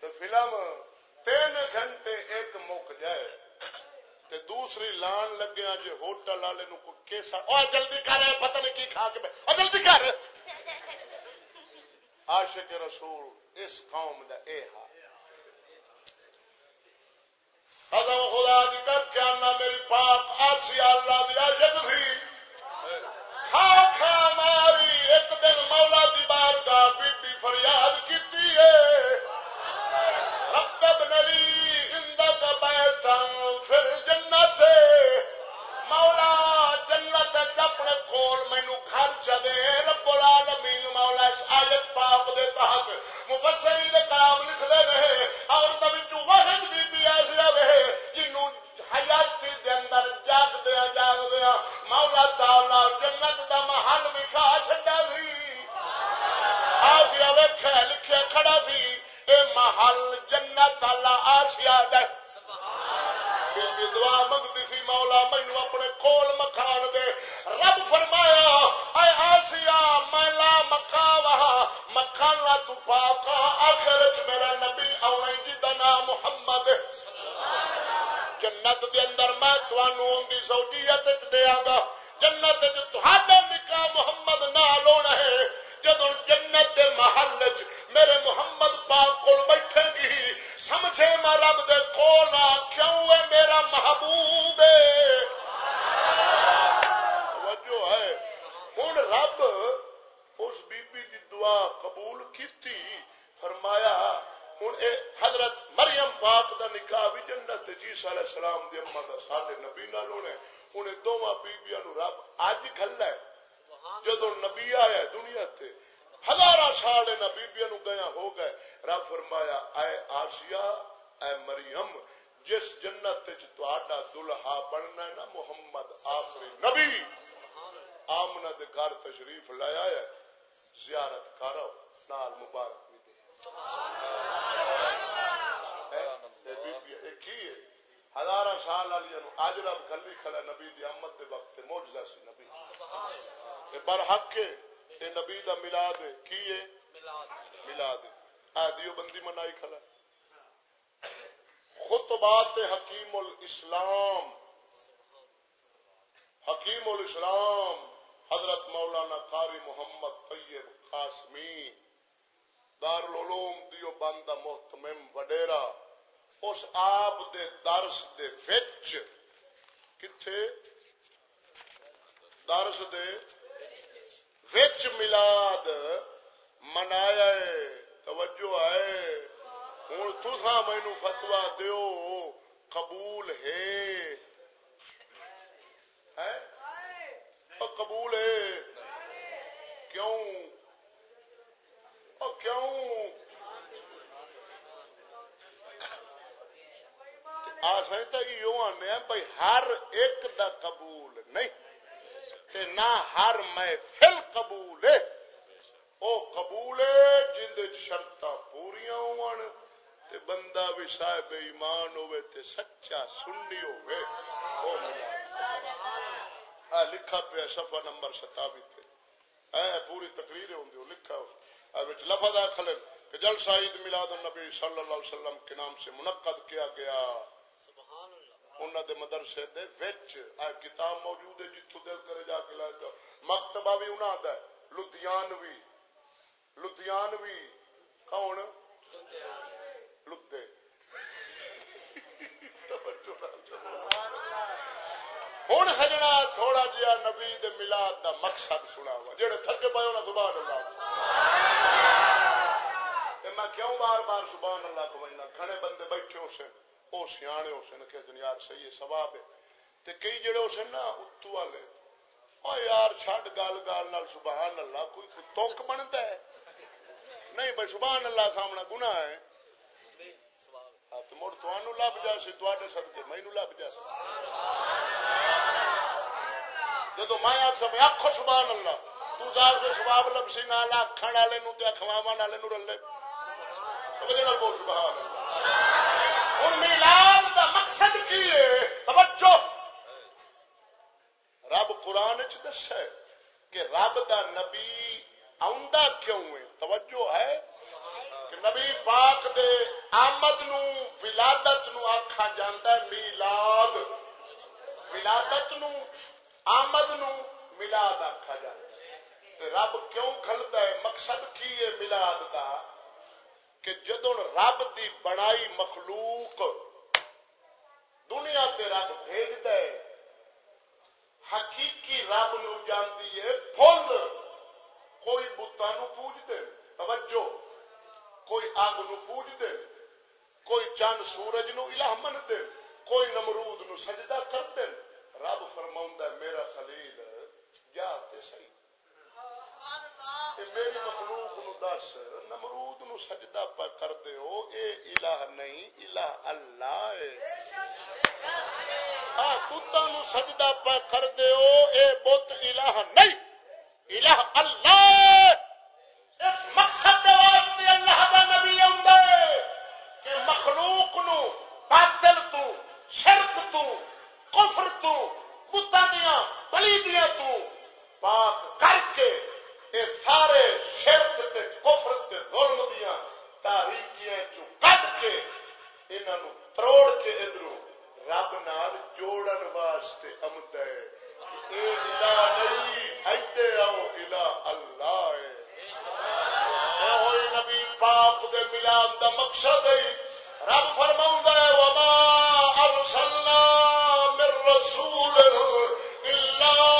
تو فلم تین گھنٹے ایک مک جائے۔ تے دوسری لان لگیا جی ہوٹل والے کیسا جلدی کر پتہ نہیں کی کھا کے اور جلدی کر! عاشق رسول، اس قوم دا اے حال۔ خدا دی کر کے آنا میری پاپ آسی اللہ دی عاشق تھی۔ کھا کھا، ماری، ایک دن مولا دی بار کا بی بی فریاد کی رب جنت اپنے کول مینو گھر چدے رب العالمین مولا اس آیت پاک دے تحت مفسری دے کام لکھ دے رہے اور تبھی واحد بی بی ایسا رہے جنوں حیاتی دے اندر جاگ دیا جاگ دیا مولا تالا جنت دا محل وکھا چڈا سی آسیا ویخ لکھے کھڑا سی اے محل جنت والا آسیا دعا منگتی سی مولا مینو اپنے کول مکان دے۔ رب فرمایا، اے آسیا میں لا مکا وہاں مکانا تو پاکا ہاں، آخر میرا نبی آنے جی دنا محمد۔ جنت دے اندر میں تمہوں کی سہولیت دیا گا، جنت نکاح نبی دا ملاد کی ہے؟ ملاد. ہے دیو بندی منائی کھڑا. خطبات حکیم الاسلام. حکیم الاسلام حضرت مولانا قاری محمد طیب قاسمی. دار العلوم دیو بندہ محتمم وڈیرا. اس آپ دے درس دے وچ کتھے؟ درس دے وچ ملاد منایا ہے، توجہ ہے۔ ہوں تسا مینو فتوا دیو، قبول ہے۔ قبول ہے۔ کیوں؟ کیوں؟ آسان تو یہ آنے بھائی ہر ایک دا قبول نہیں۔ تے نہ ہر محفل قبول ہے۔ او قبول ہے جن شرط پوریا ہون، تے بندہ بھی صاحب ایمان ہوئے تے سچا سننی ہوئے او ملا لکھا پیا سفا نمبر ستاوی پوری تقریر ہوں لکھا لفظ آخل کہ جل شاہد میلاد النبی صلی اللہ علیہ وسلم کے نام سے منعقد کیا گیا۔ انہوں دے مدرسے دے وچ کتاب موجود ہے جتوں دل کرے جا کے لائے مکتبہ بھی انہوں دا لدھیانوی لدھیانوی کون؟ لدھے۔ ہوں سجنا تھوڑا جہا نبی ملاد دا مقصد سنا وا جہے تھکے پائے انہیں سبحان اللہ میں کیوں بار بار سبحان اللہ کمائنا گھنے بندے بیٹھے ہو سن۔ وہ سیانے ہو سن کہ یار صحیح ہے سواب ہے تے کئی جڑے ہو سن نا اتو والے او یار چھڈ گال گال نال سبحان اللہ کوئی توک بنتا ہے نہیں بھائی سبحان اللہ سامنا گناہ ہے مڑ تمہوں لب جا سی تے سدکے مینو لب جا سی جدو میں آخ میں آخو سبحان اللہ تو زار سے سباب لب سی نال آخر والے اخواو والے رلے بول سبحان ہوں میلاد کا مقصد کی ہے؟ توجہ! رب قرآن چ دس کہ رب دا نبی آ کیوں ہے؟ توجہ ہے؟ کہ نبی پاک دے آمد نو، ولادت نو آخا جاتا ہے، میلاد۔ ولادت نو، آمد نو ملاد آخا جاتا رب کیوں کھلتا ہے؟ مقصد کی ہے ملاد دا؟ کہ جدو رب دی بنائی مخلوق دنیا تے رب بھیج دے حقیقی رب نو جانتی ہے فل کوئی بتانو پوجتے توجہ، کوئی آگ نو پوج دے کوئی چند سورج نو الہ من دے کوئی نمرود نو سجدہ کر دے رب فرما میرا خلیل، جا سی میری مخلوق نو دس، نمرود نو سجدہ پا کر دے ہو اے الہ نہیں، الہ اللہ ہے۔ ہاں کتا نو سجدہ پا کر دے ہو اے بت الہ نہیں، الہ اللہ مقصد واسطے اللہ کا نبی آ کہ مخلوق نو باطل تو، شرک تو، کفر تو بتا دیا بلی دیا تو، پاک کر کے اے سارے شرک تے کفر تے ظلم دیا تاریخیاں چو کٹ کے انہوں تروڑ کے ادھر رب نال جوڑن واسطے امد ہے۔ اے الہ نہیں ایتے آؤ، الہ اللہ ہے۔ نبی پاک دے ملاد دا مقصد ہے۔ رب فرما ہے، وما ارسلنا من رسول الا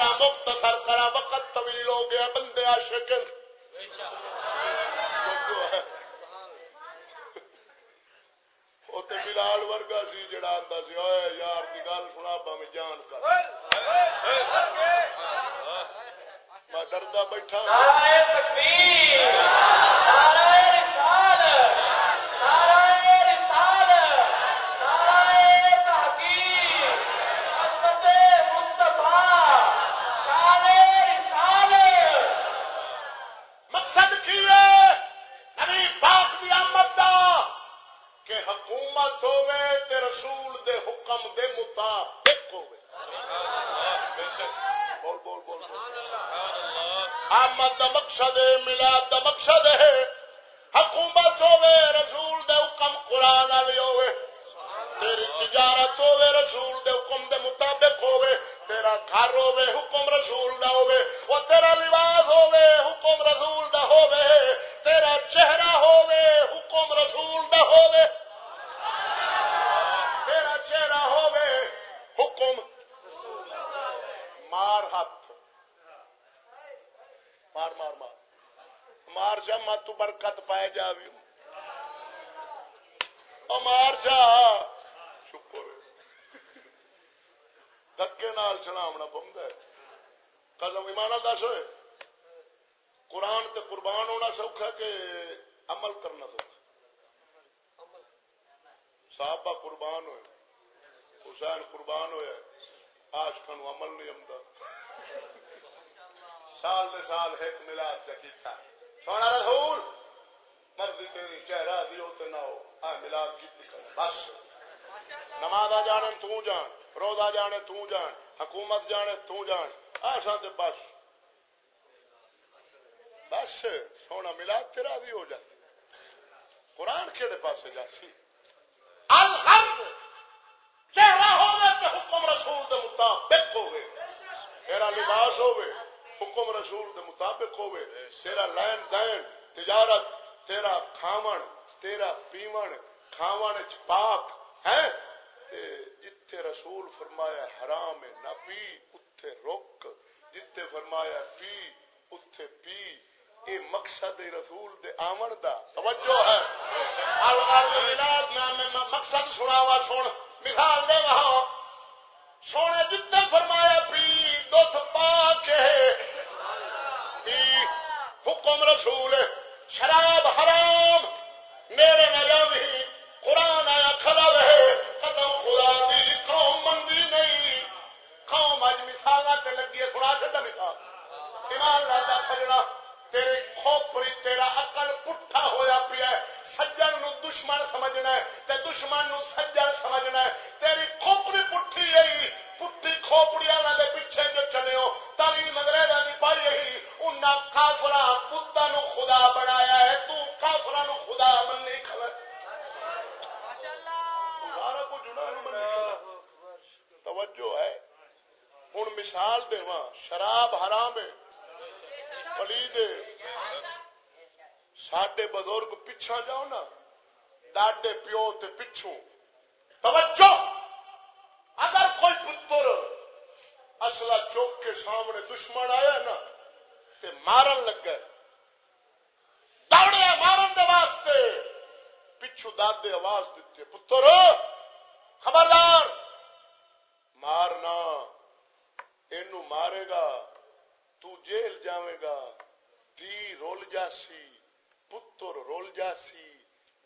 کرا مختصر کرا وقت طویل ہو گیا بندے شکل بلال ورگا سی جڑا آتا سی یار کی گل سنا پہ جان کر۔ میں ڈردا بیٹھا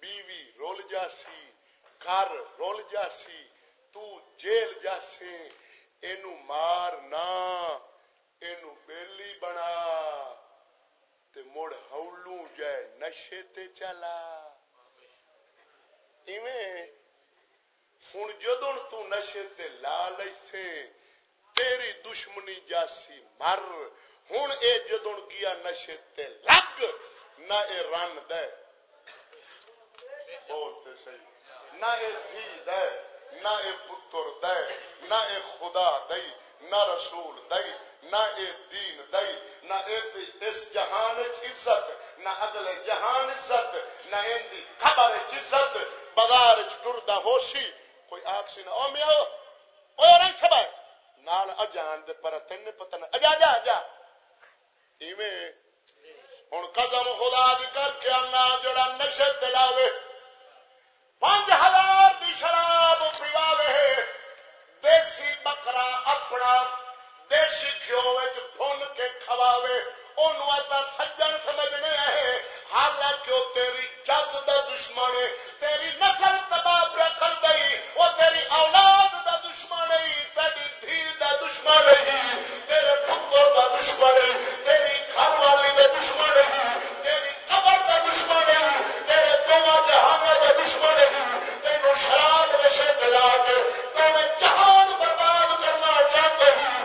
بیوی رول جاسی، گھر رول جاسی، تو جیل جاسی، اینو مار نہ اینو بیلی بنا، تے مڑ ہولو جائے نشے تے چلا۔ ایویں ہن جدوں تو نشے تے لا لئی تیری دشمنی جاسی مر۔ ہوں اے جدوں گیا نشے تے لگ، نہ اے رن دے۔ سوچ صحیح۔ نہ اے دھی دے، نہ اے پتر دے، نہ اے خدا دئی نہ رسول دئی نہ اے دین دئی نہ اے دی اس جہان عزت، نہ اگلے جہان عزت، نہ ان دی خبر عزت، بازار ٹردا ہوشی۔ کوئی آکسی نہ، او میاں، او نہیں خبر؟ نال اجان دے، پر تن پتہ اجا جا جا ایویں ہن قسم خدا دی کر کے انا جڑا نشہ تلاوے پانچ ہزار دی شراب پیواوے دیسی بکرا اپنا دیسی گھیو بھن کے کھواوے۔ سجن سمجھنے ہے حالانکہ وہ تیری جد دا دشمن ہے۔ تیری نسل تباہ پہ کر گئی وہ تیری اولاد دا دشمن ہے۔ تیری دھی دا دشمن ہے۔ تیرے پتر دا دشمن ہے۔ تیری گھر والی دا دشمن ہے۔ تیری شراب نشے دلا کے تمہیں جہان برباد کرنا چاہتے ہیں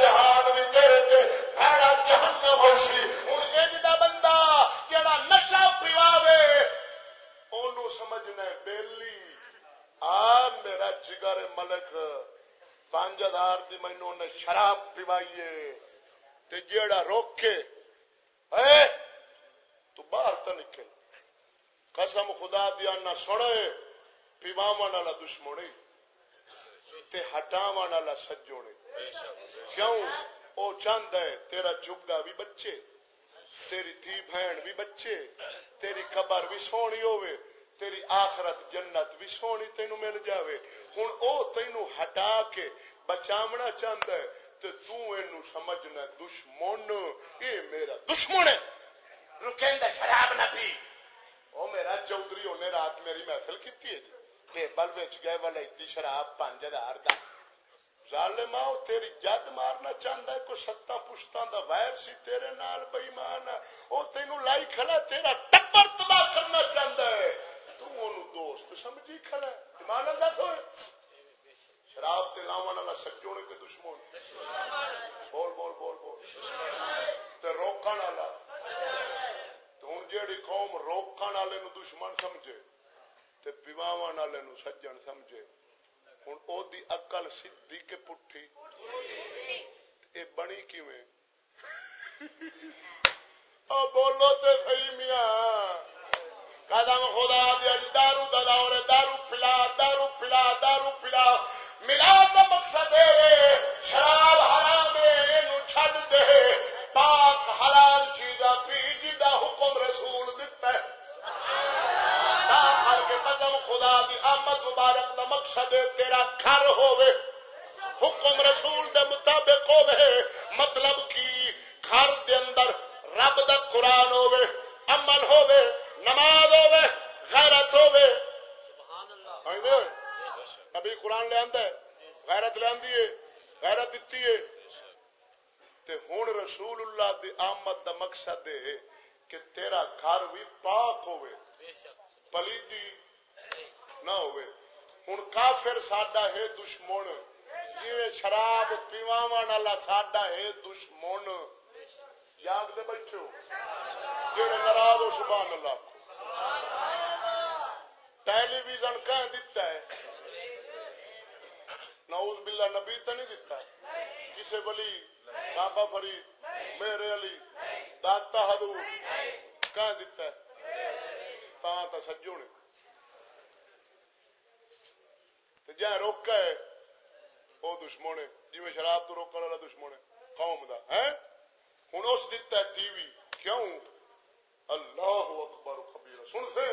جہان بھی تیرے تے بھڑا جہنم ہو سی ہوں اج بندہ جڑا نشا پیواوے اونوں سمجھنا بیلی آ میرا جگر ملک پانچ ہزار دی مینو نے شراب پیوائیے، تے جیڑا روکے، اے تو باہر تو نکل قسم خدا دیا نہ سنے پیواو والا دشمن تے ہٹاو والا سجونے کیوں؟ او چند ہے، تیرا چگا بھی بچے، تیری تھی بہن بھی بچے، تیری قبر بھی سونی ہوئے تیری آخرت جنت بھی سونی تینو مل جاوے۔ ہوں او تینو ہٹا کے بچاونا چاہتا ہے تو تینو سمجھنا دشمن یہ میرا دشمن ہے۔ رکیں شراب نہ پی۔ او میرا چودھری انہیں رات میری محفل کی ہے جی۔ ٹیبل بچ گئے والے شراب پانچ ہزار کا ظالما تیری جد مارنا چاہتا ہے، کوئی ستا پشتہ دا وائر سی تیرے نال بئی مان وہ تینوں لائی کھڑا، تیرا ٹبر تباہ کرنا چاہتا ہے۔ تو دوست سمجھی کھڑا ایمان اللہ تو شراب تے لاون والا سجونے کے دشمن؟ بول بول بول بول۔ تے روکن والا۔ تو ہن جیڑی قوم روکن والے دشمن سمجھے تے پیواون والے سجن سمجھے ہوں او دی اقل سی کے پٹھی اے بنی کیویں او بولو تے صحیح میاں قدم خدا دیا جی دارو دلاور دارو پلا دارو پلا دارو پلا ملا تو مقصد ہے شراب حرام ہے چھڈ دے پاک حلال چیزاں پی جا حکم رسول دتا ہے۔ قسم خدا دی آمد مبارک کا مقصد تیرا گھر ہوے حکم رسول دے مطابق ہوے مطلب کی؟ گھر دے اندر رب دا قرآن ہوے عمل ہوے نماز ہوے غیرت ہوے ابھی قرآن لے آندا ہے غیرت لے آندی ہے غیرت دتی ہے۔ تے ہن رسول اللہ دی آمد دا مقصد ہے کہ تیرا گھر بھی پاک ہوے پلیتی نہ ہوئے۔ ہوں کافر ساڈا ہے دشمن جی شراب پیواو والا ساڈا ہے دشمن۔ یاد دے بیٹھے ہو؟ جہے ناراض ہو، سبحان اللہ۔ ٹیلی ویژن کہہ دیتا ہے؟ نعوذ باللہ، نبی تو نہیں دیتا کسے بلی بابا فرید میرے علی داتا ہدو کہہ دیتا ہے تا تا سجو نے جا روکا ہے وہ دشمن ہے جی میں شراب تو روکنے والا دشمن ہے قوم دا ہے ہوں اس دتا ٹی وی کیوں اللہ اکبر خبیر سن سے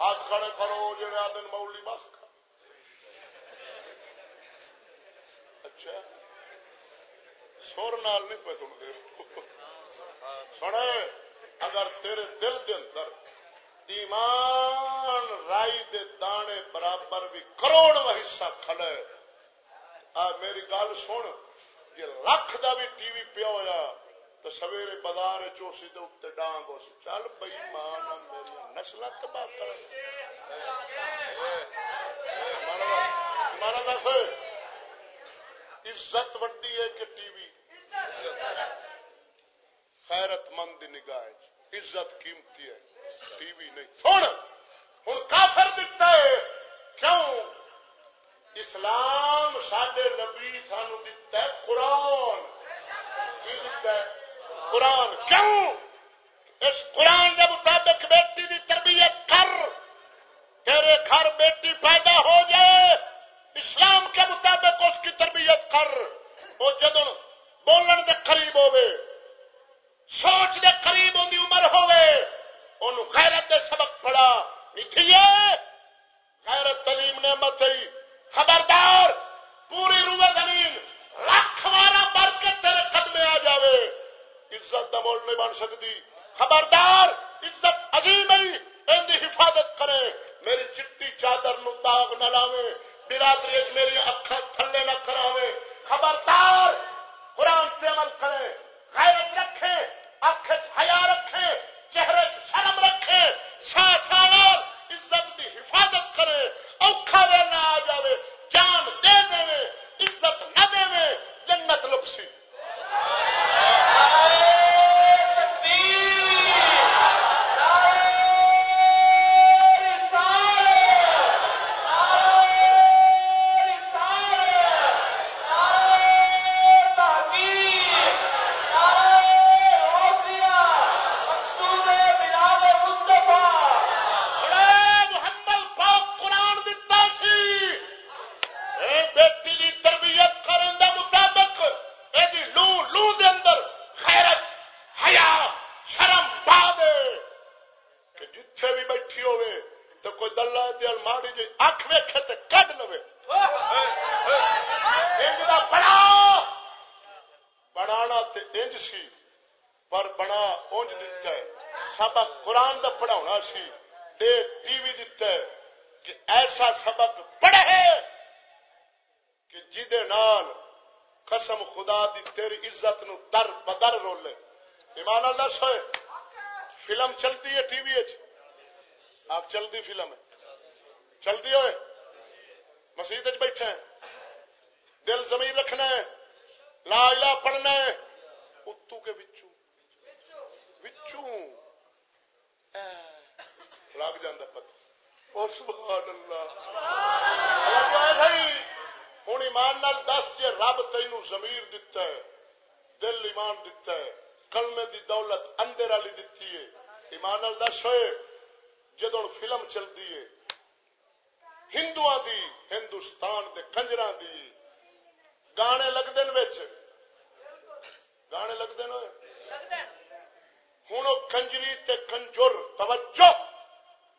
ہاتھ کھڑے کرو جڑے آدن مولی بس اچھا سر نال نہیں پہ سنتے۔ سنے، اگر تیرے دل دے اندر ایمان، رائی دے دانے برابر بھی کروڑ کا حصہ کھڑے آ، میری گل سن جی لکھ دا بھی ٹی وی پیا ہوا تو سویرے بازار چوسی دے اتنے ڈانگ ہو سی۔ چل بئی مان میری نسل تباہ کر۔ عزت وڈی ہے کہ ٹی وی۔ خیرت مند نگاہ عزت قیمتی ہے، ٹی وی نہیں۔ سن ہوں کافر دتا ہے، کیوں؟ اسلام سڈے نبی سانو دتا ہے قرآن۔ کی دتا ہے؟ قرآن۔ کیوں؟ اس قرآن کے مطابق بیٹی کی تربیت کر، تیرے گھر بیٹی پیدا ہو جائے، اسلام کے مطابق اس کی تربیت کر۔ وہ جدو بولن دے قریب ہوے سوچ دے قریب ہوندی عمر ہوے اونوں غیرت دے سبق پڑھا۔ نتھیے غیرت تعلیم نعمت ہے خبردار، پوری روح زمین لاکھ وارا بر کے تیرے قدمے آ جاوے۔ عزت دا مول نہیں بن سکتی خبردار، عزت عظیم ہے، ان دی حفاظت کرے۔ میری چٹی چادر نو داغ نہ لاوے، برادری میری اکھا تھلے نہ کراوے۔ خبردار قرآن سے عمل کرے، غیرت رکھے اکھ حیا رکھے، چہرے شرم رکھے سا سالار عزت کی حفاظت کرے، اوکھا نہ آ جاوے، جان دے دے عزت نہ دے جنت لکسی انج سی پر بنا اونج دیتا ہے سبق قرآن دا پڑھاؤنا سی دے ٹی وی دیتا ہے کہ ایسا سبق پڑھے کہ جیدے نال قسم خدا دی تیری عزت نو در بدر رولے ایمان اللہ سوئے فلم چلتی ہے ٹی وی اچ آپ چلتی فلم ہے چلتی ہوئے مسیح بیٹھے ہیں دل زمین رکھنا ہے لا الہ پڑھنا ہے اتو کے بچو بچو لگ جانا پتہ ہوں ایمان دس جی رب تینو ضمیر دتا ہے دل ایمان دتا ہے کلمے دی دولت اندر والی دتی ہے ایمان نال دس ہوئے جد فلم چلتی ہے ہندو دی ہندوستان کے کنجر دی گانے لگتے گانے لگتے ہیں ہوں کنجری تے کنجر توجہ!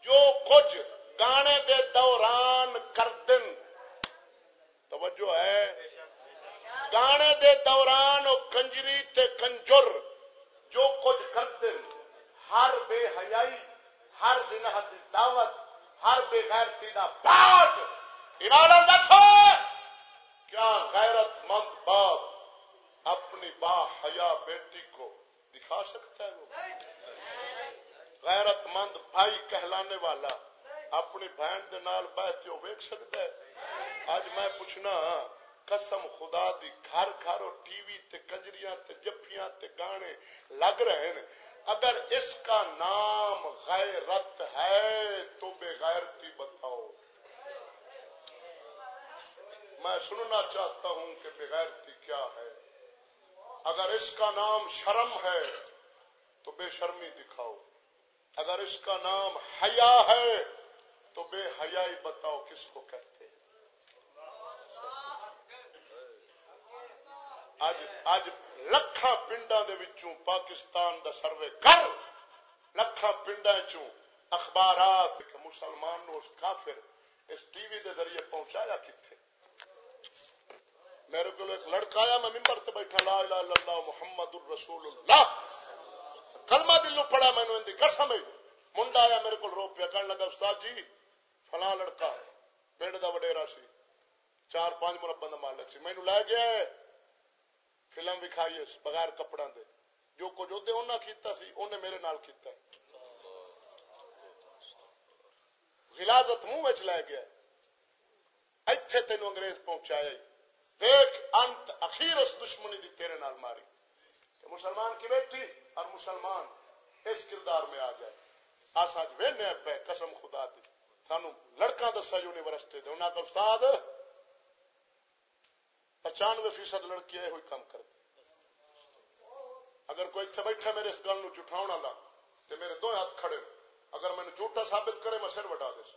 جو کچھ گانے دے دوران کردن توجہ ہے۔ گانے دے دوران او کنجری تے کنجر جو کچھ کردن ہر بے حیائی ہر دن دی دعوت ہر بے غیرتی دا پاٹ ایمان رکھو کیا غیرت مند بات اپنی با حیا بیٹی کو دکھا سکتا ہے وہ؟ غیرت مند بھائی کہلانے والا اپنی بہن دے نال بہت جو ویک سکتا ہے؟ اج میں پوچھنا ہاں، قسم خدا دی گھر گھر اور ٹی وی تے کنجریاں تے جفیاں تے گانے لگ رہے ہیں۔ اگر اس کا نام غیرت ہے تو بے غیرتی بتاؤ۔ میں سننا چاہتا ہوں کہ بے غیرتی کیا ہے۔ اگر اس کا نام شرم ہے تو بے شرمی دکھاؤ۔ اگر اس کا نام حیا ہے تو بے حیائی بتاؤ کس کو کہتے ہیں۔ آج, آج لکھا پنڈا دے پاکستان دا سروے کر۔ لکھا پنڈا چوں اخبارات مسلمان نو کافر اس ٹی وی دے ذریعے پہنچایا کتنے میرے کو ایک لڑکا آیا، میں ممبر تے بیٹھا، لا الہ الا اللہ محمد الرسول اللہ کلمہ دلو پڑا میں نے اندھی قسم ہے۔ منڈا آیا، میرے کو رو پیا کہنے لگا، استاد جی فلاں لڑکا پنڈ دا وڈیرا سی۔ چار پانچ مربع دا مالک سی۔ مینوں لے گیا فلم وکھائی اس بغیر کپڑا دے۔ جو کچھ اودے انہاں کیتا سی، اونے میرے نال کیتا غلاظت منہ وچ لے گیا ایتھے تینوں انگریز پہنچایا دیکھ انت اخیر اس دشمنی دی تیرے نال ماری۔ کہ مسلمان کی بیٹھی اور مسلمان اس کردار میں آ جائے۔ آس اج وہنے پہ قسم خدا دی۔ سانو لڑکا دسا یونیورسٹی دے۔ انہاں دا استاد پچانوے فیصد لڑکیاں ہوئی کام کر اگر کوئی اتنے بیٹھا میرے اس گل جٹاؤ والا تو میرے دو ہاتھ کھڑے، اگر میں جھوٹا ثابت کرے میں سر وٹا دس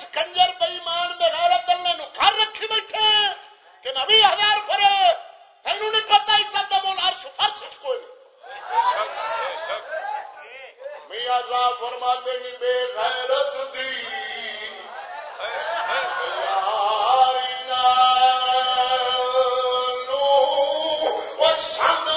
اس کنجر بئیمان بغیرت دلے نو گھر رکھی بیٹھے کہ نبی ہزار فرے تینوں نہیں پتا عزت دا بول عرش فرش کوئی نہیں میاں صاحب فرما دیں بے غیرت دی سنگ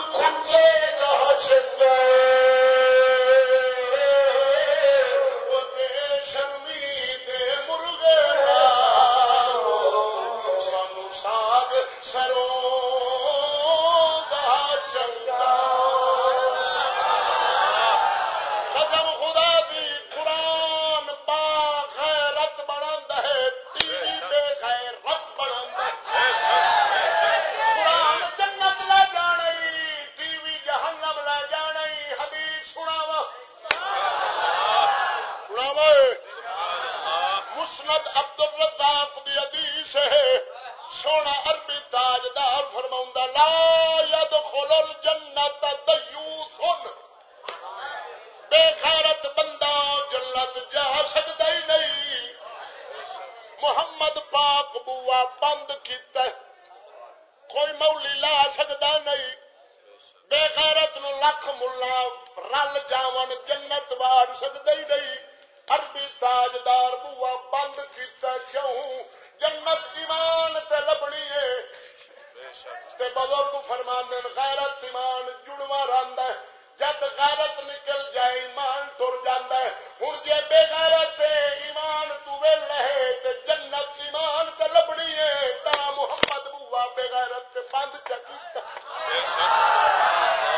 غیرت بند چکی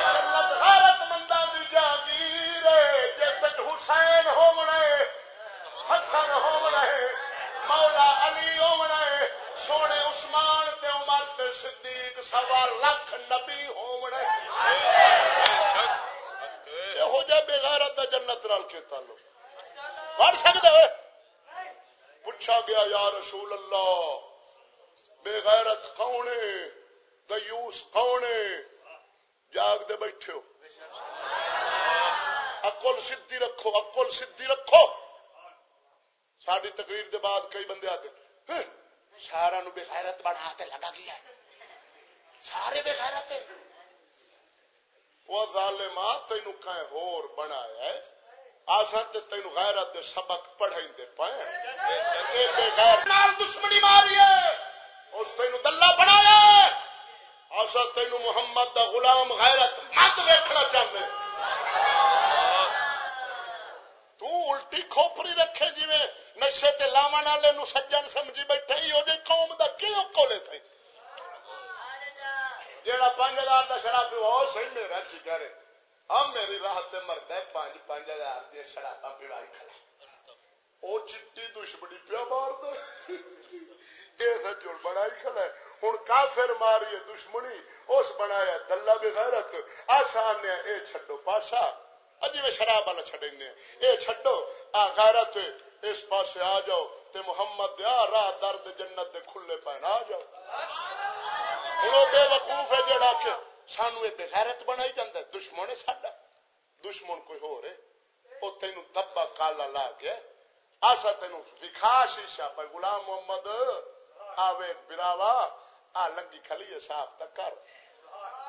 جنت غیرت مندہ دی جاگیر جس حسین ہو بنے حسن ہو بنے مولا علی ہو بنے سونے عثمان تے عمر تے صدیق سوا لکھ نبی ہو بنے ہو جا بے غیرت دا جنت نال کے تعلق بڑھ سکتے ہے پوچھا گیا، یا رسول اللہ بے غیرت کونے دیوس کونے جاگ دے بیٹھے ہو اکل سدھی رکھو اکل سدھی رکھو۔ ساری تقریر دے بعد کئی بندے آتے ہاں، سارا نو بے غیرت بڑھاتے لگا گیا سارے بے غیرت ہیں۔ وہ ظالما تینو کہیں ہور بنایا ہے۔ آساں تے تینو غیرت دے سبق پڑھائیں دے پائیں بے غیرت دشمنی ماری ہے۔ اس تین دلہ بنایا ایسا تین محمد دا غلام غیرت مت ویکھنا چاہتے تو کھوپڑی رکھے جی نشے تے لاون والے سجن سمجھی بیٹھے ہی وہ قوم دا کیوں کولے تھے؟ جیڑا پانچ ہزار کا شراب پیواؤ سی میرا جگر ہم میری راہ مرد ہے پانچ پانچ ہزار دیا شرابا پیوائی کھڑا۔ وہ چیٹی دشمنی پیا مار دے یہ بنا ہی کھڑا ہے۔ ہوں کافر ماری دشمنی، اس بنایا دلہ بغیرت آسان اے چھڈو پاسا اج میں شراب والا چڈنے اے چھڈو، آ غیرت اس پاسے آ جاؤ۔ تے محمد دیا راہ درد جنت دے کھلے پہن آ جاؤ۔ ہوں بے وقوف ہے جڑا کہ سانو یہ بغیرت بنائی جاندہ دشمن ہے ساڈا۔ دشمن کوئی ہو رہے وہ تینوں دبا کالا لا کے آسا تینوں وکھا شیشا پہ غلام محمد۔ آوے براوا، آ لگی کھلی صاف تک کر۔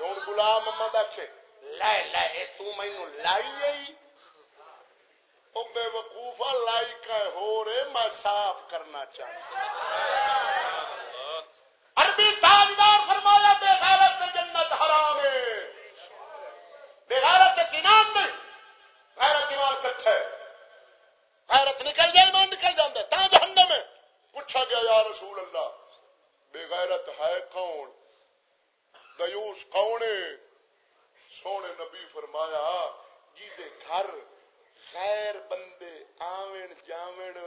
ہوں گلام اما دکھے لے لے تینو لائی آئی۔ بے وقوفا لائی کا ہو رے، میں صاف کرنا چاہتا عربی تاجدار فرمایا، بے غیرت جنت حرام ہے۔ بے غیرت چینان نہیں، غیرت ایمان کٹھا ہے غیرت نکل جائے، ایمان نکل جاتا ہے تا جہنم ہے۔ پوچھا گیا یا رسول اللہ؟ بے غیرت ہے کون؟ دیوس کون سونے نبی فرمایا جی گھر غیر بندے آون جاون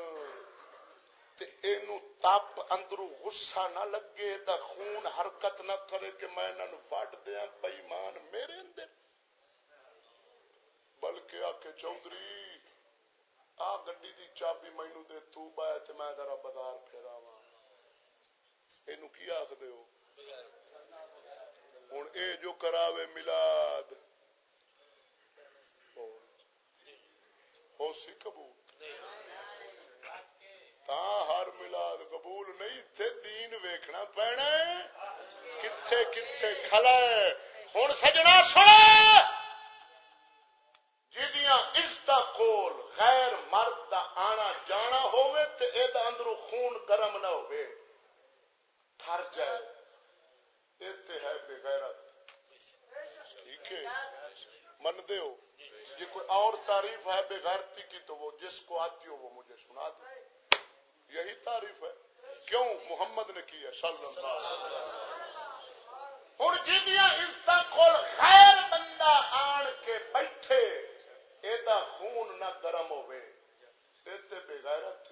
تپ اندرو غصہ نہ لگے، دا خون حرکت نہ کرے کہ میں انہاں نو وڈ دیاں بے میرے اندر۔ بلکہ آ کے چودھری آ گڈی چابی مینو دے تے میں ذرا بازار پھیراواں اینو کی آکھدے ہو ہن اے جو کراوے میلاد ہو سی قبول تا ہر میلاد قبول نہیں تے دین ویکھنا پینا ہے کتھے کتھے کھلا ہے سجنا سن جدیاں عزت کول غیر مرد دا آنا جانا ہوئے تے اے دا اندرو خون گرم نہ ہوئے۔ ٹھر جائے۔ اے تے ہے بے غیرت۔ ٹھیک ہے۔ من دے ہو۔ یہ کوئی اور تعریف ہے بے غیرتی کی تو وہ جس کو آتی ہو وہ مجھے سنا دے۔ یہی تعریف ہے۔ کیوں؟ محمد نے کی ہے، صلی اللہ علیہ وسلم۔ ہوں جدیاں عزت کول غیر بندہ آن کے بیٹھے۔ خون نہ گرم ہوئے بغیرت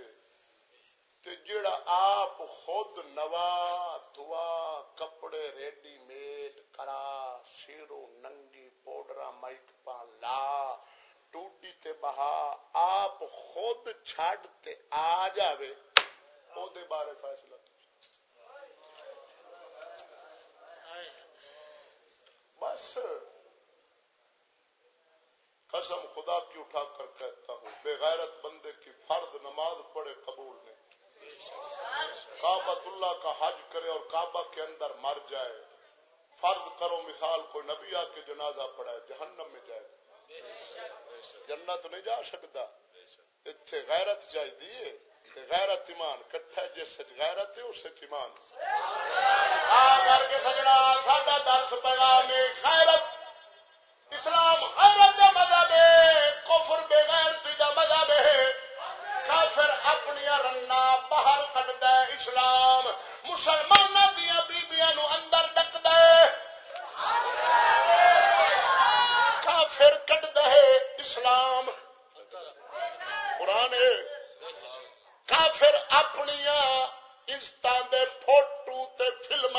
تے جڑا آپ خود نوا دعا کپڑے ریڈی میڈ کرا شیرو ننگی پوڈرا مائک پا لا ٹوٹی تے بہا آپ خود چھڈ تے آ جاوے او دے بارے فیصلہ بس قسم خدا کی اٹھا کر کہتا ہوں؟ بے غیرت بندے کی فرد نماز پڑھے قبول نہیں۔ کابت اللہ کا حج کرے اور کعبہ کے اندر مر جائے۔ فرض کرو مثال کوئی نبی آ کے جنازہ پڑھائے، جہنم میں جائے۔ جنت نہیں جا سکتا۔ اتنے غیرت چاہیے غیرت ایمان۔ کٹھا جس غیرت ہے اس ایمان۔ آ کر کے سجنا، ساڈا درس پیغام غیرت اسلام دا مذہب ہے، کفر بے غیرتی دا مذہب ہے۔ کافر اپنی رنا باہر کٹ ہے اسلام۔ مسلمان دیا بیبیاں نو اندر کافر کٹ دے اسلام۔ قرآن کافر اپنی عزت دے فوٹو تے فلم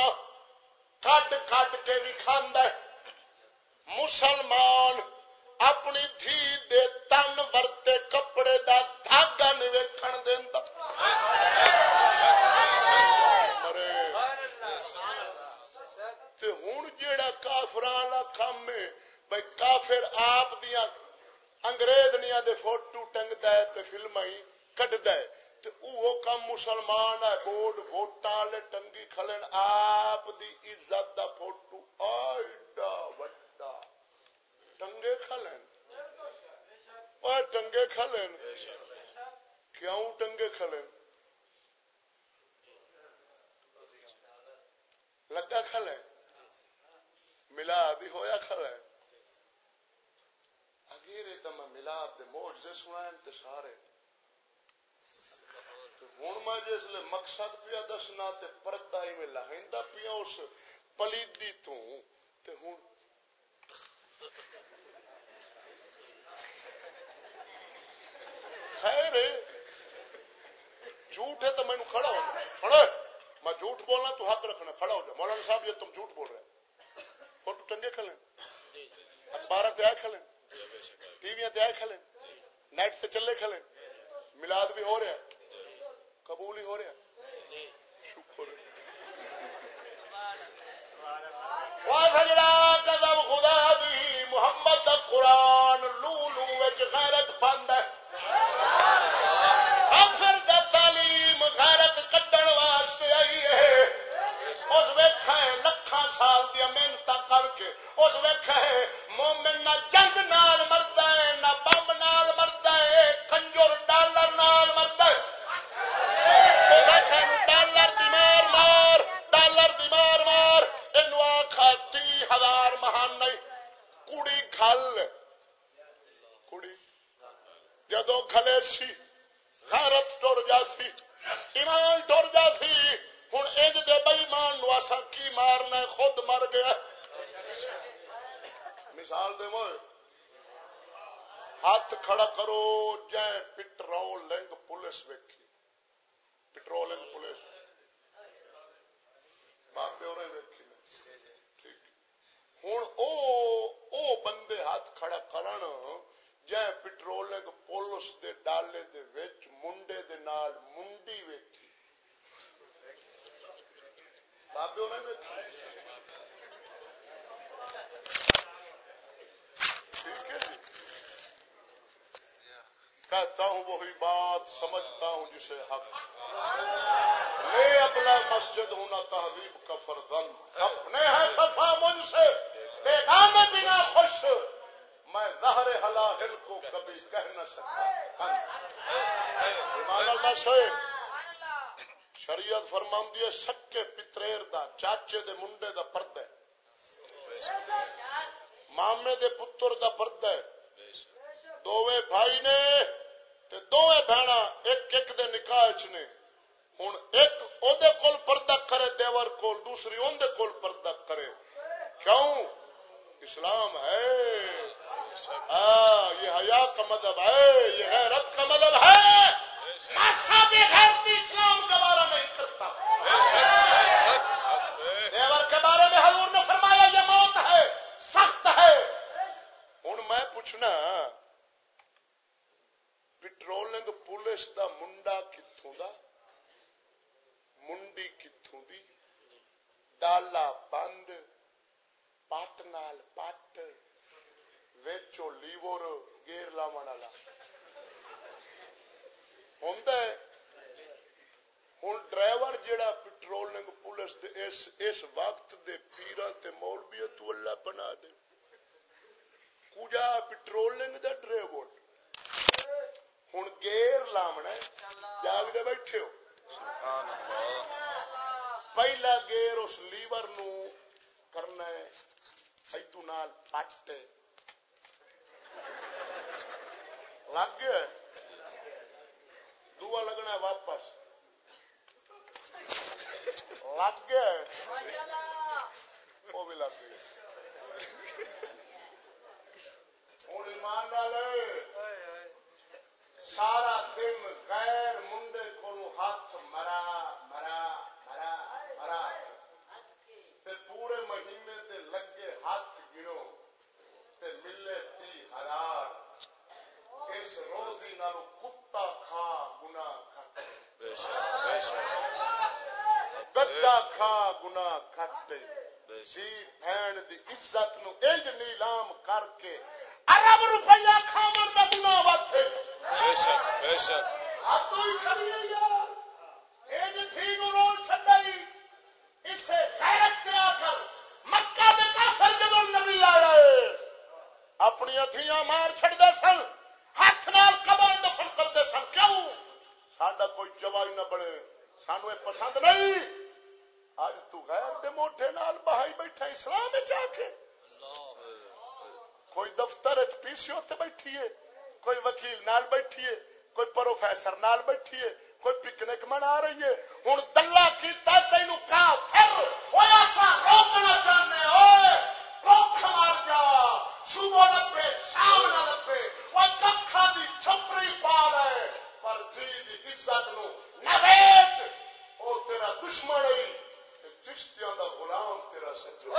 کٹ کٹ کے بھی کھانا ہے۔ مسلمان اپنی دھی دے تن ورتے کپڑے دا دھاگا نہیں ویکن دینا ہوں جا کافر کام ہے بھائی کافر آپ دیا انگریز نیا دے فوٹو ٹنگتا ہے تو فلم ہی کٹتا ہے۔ وہ کام مسلمان ہے بورڈ ووٹاں والے ٹنگی کھلن آپ دی عزت دا فوٹو۔ ایڈا وڈا ٹنگے کھا لین۔ اور ٹنگے کھا لین۔ کیوں ٹنگے کھا لین؟ لگا کھا لین۔ ملا دی ہویا کھا لین۔ اگیرے تو میں ملا دے موجزے سنائیں تے سارے۔ ہوں میں جس لیے مقصد پیا دسنا تے پردہ ہی میں لہندہ پیا اس پلیدی تو تے ہوں خیر ہے۔ جھوٹ ہے تو مینو کھڑا ہو کھڑا میں جھوٹ بولنا تو حق رکھنا، کھڑا ہو جا مولانا صاحب یہ تم جھوٹ بول رہے فوٹو ٹنگے کھلیں۔ اخبار تے آئے کھلیں۔ ٹی وی تے آئے کھلیں۔ نیٹ تے چلے کھلیں۔ ملاد بھی ہو رہا ہے۔ قبول ہی ہو رہا ہے۔ شکر خدا دی، محمد قرآن لو لو غیرت پند ویخ لکھان سال دیا محنت کر کے۔ اس ویخ مومن نہ جنگ ایمان شریعت فرما ہے، سکے پتریر دا، چاچے دے منڈے دا پرد ہے۔ مامے دے پتر دا پرد ہے۔ دووے بھائی نے تے دووے بہنا ایک ایک دے نکاح چ نے۔ ہوں ایک او دے کول پردہ کرے، دیور کول، دوسری اون دے کول پردہ کرے۔ کیوں؟ اسلام ہے۔ ہاں، یہ حیا کا مذہب ہے، یہ حیرت کا مذہب ہے۔ اسلام کا بارہ نہیں کرتا دیور کے بارے میں حضور نے فرمایا، یہ موت ہے، سخت ہے۔ ہوں میں پوچھنا پٹرولنگ پولیس دا منڈا کتوں دا؟ منڈی کتوں دی؟ ڈالا بند پٹ نال پٹ ویچو لیور، گیر لاو والا۔ ہوں ہوں ڈرائیور جہا پٹرولنگ پولیس اس, اس وقت دے پیرا تے مولوی تو اللہ بنا دے کجا پٹرولنگ دا ڈرائیور ہوں گیر لاونا جاگ دے بیٹھے ہو پہلا گیر اس لیور نو کرنا ادو نال پٹ لگ گیا دوا لگنا واپس لگ گیا وہ بھی لگ گیا ہوں ایمان سارا دن غیر منڈے کو ہاتھ مرا مرا مرا مرا پورے مہینے دے لگے ہاتھ گنو تے ملے تی ہزار اس روزی گنا گدا کھا گنا کٹ جی بہن دی عزت نو انج نیلام کر کے ارب روپیہ کھاون دا گنا وتے بے شک بے شک۔ اب تو ہی کھڑی ہے یار۔ انج تھی نو رول چھڈائی۔ اسے غیرت دے آ کر۔ مکہ دے کافر جدوں نبی آیا ہے اپنی اتھیاں مار چھڑ دے سن ہاتھ نال قبر دفن کرتے سن کیوں ساڈا کوئی جوائی نہ بڑے سانو یہ پسند نہیں۔ اج تو غیر دے موٹے نال بہائی بیٹھا اسلام آ کے۔ کوئی دفتر پی سی اتنے بیٹھی ہے، کوئی وکیل نال بیٹھی ہے، کوئی پروفیسر نال بیٹھی ہے، کوئی پکنک منا رہی ہے۔ ہوں دلہ کیتا تین کا پھر روکنا چاہنے ہوئے روک مار جا۔ صبح لبے شام نہ لبے وہ ککھا دی چھپری پا لے دی عزت نو نہ بیچ او تیرا دشمن ہی چشتیاں دا غلام تیرا سچو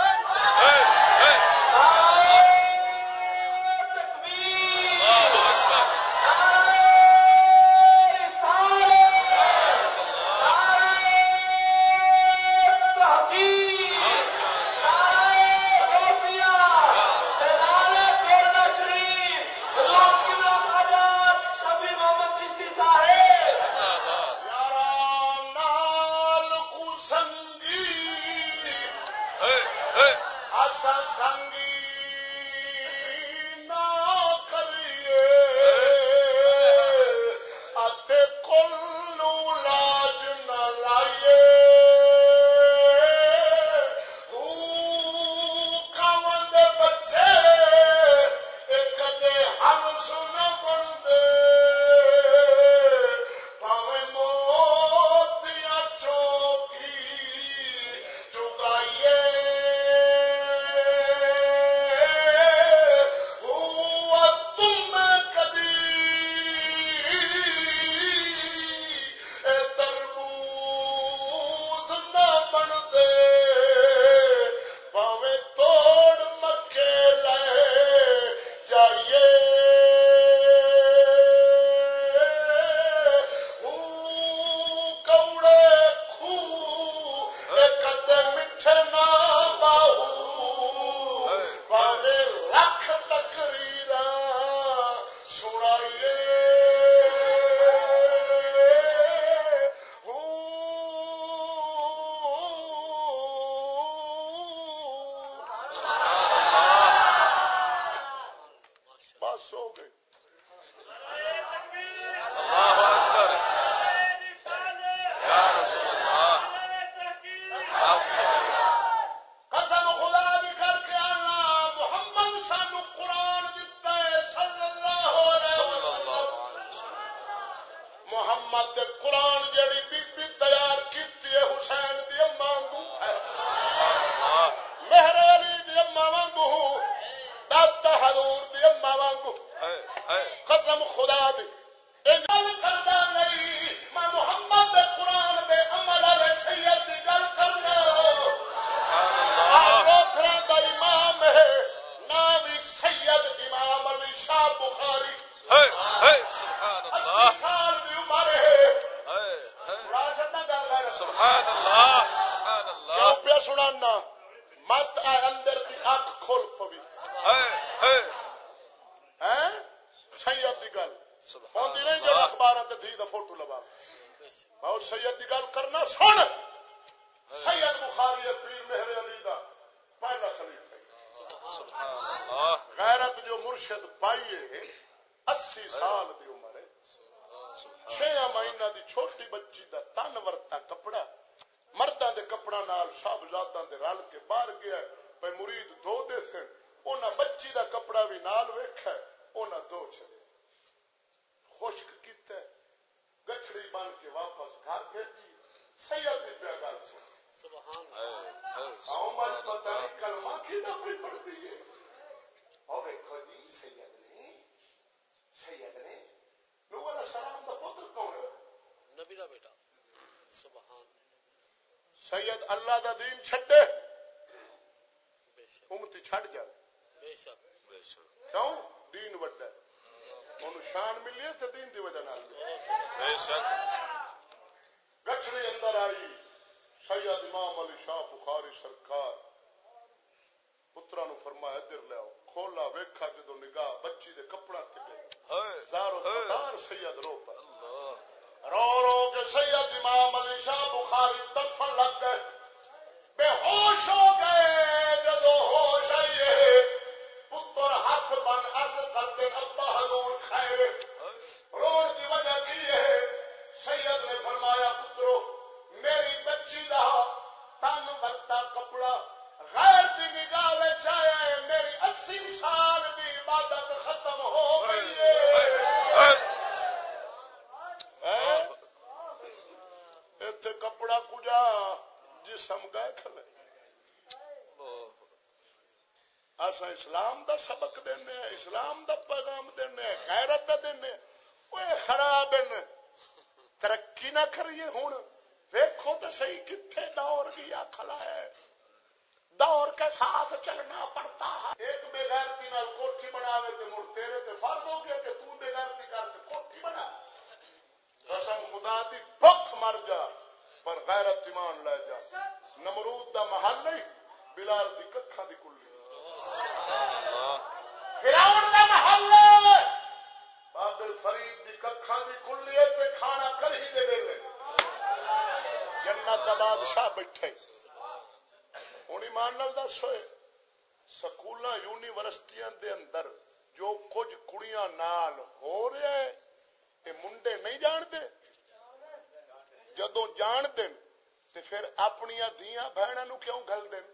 اپنی دیا بہن کیوں گل دین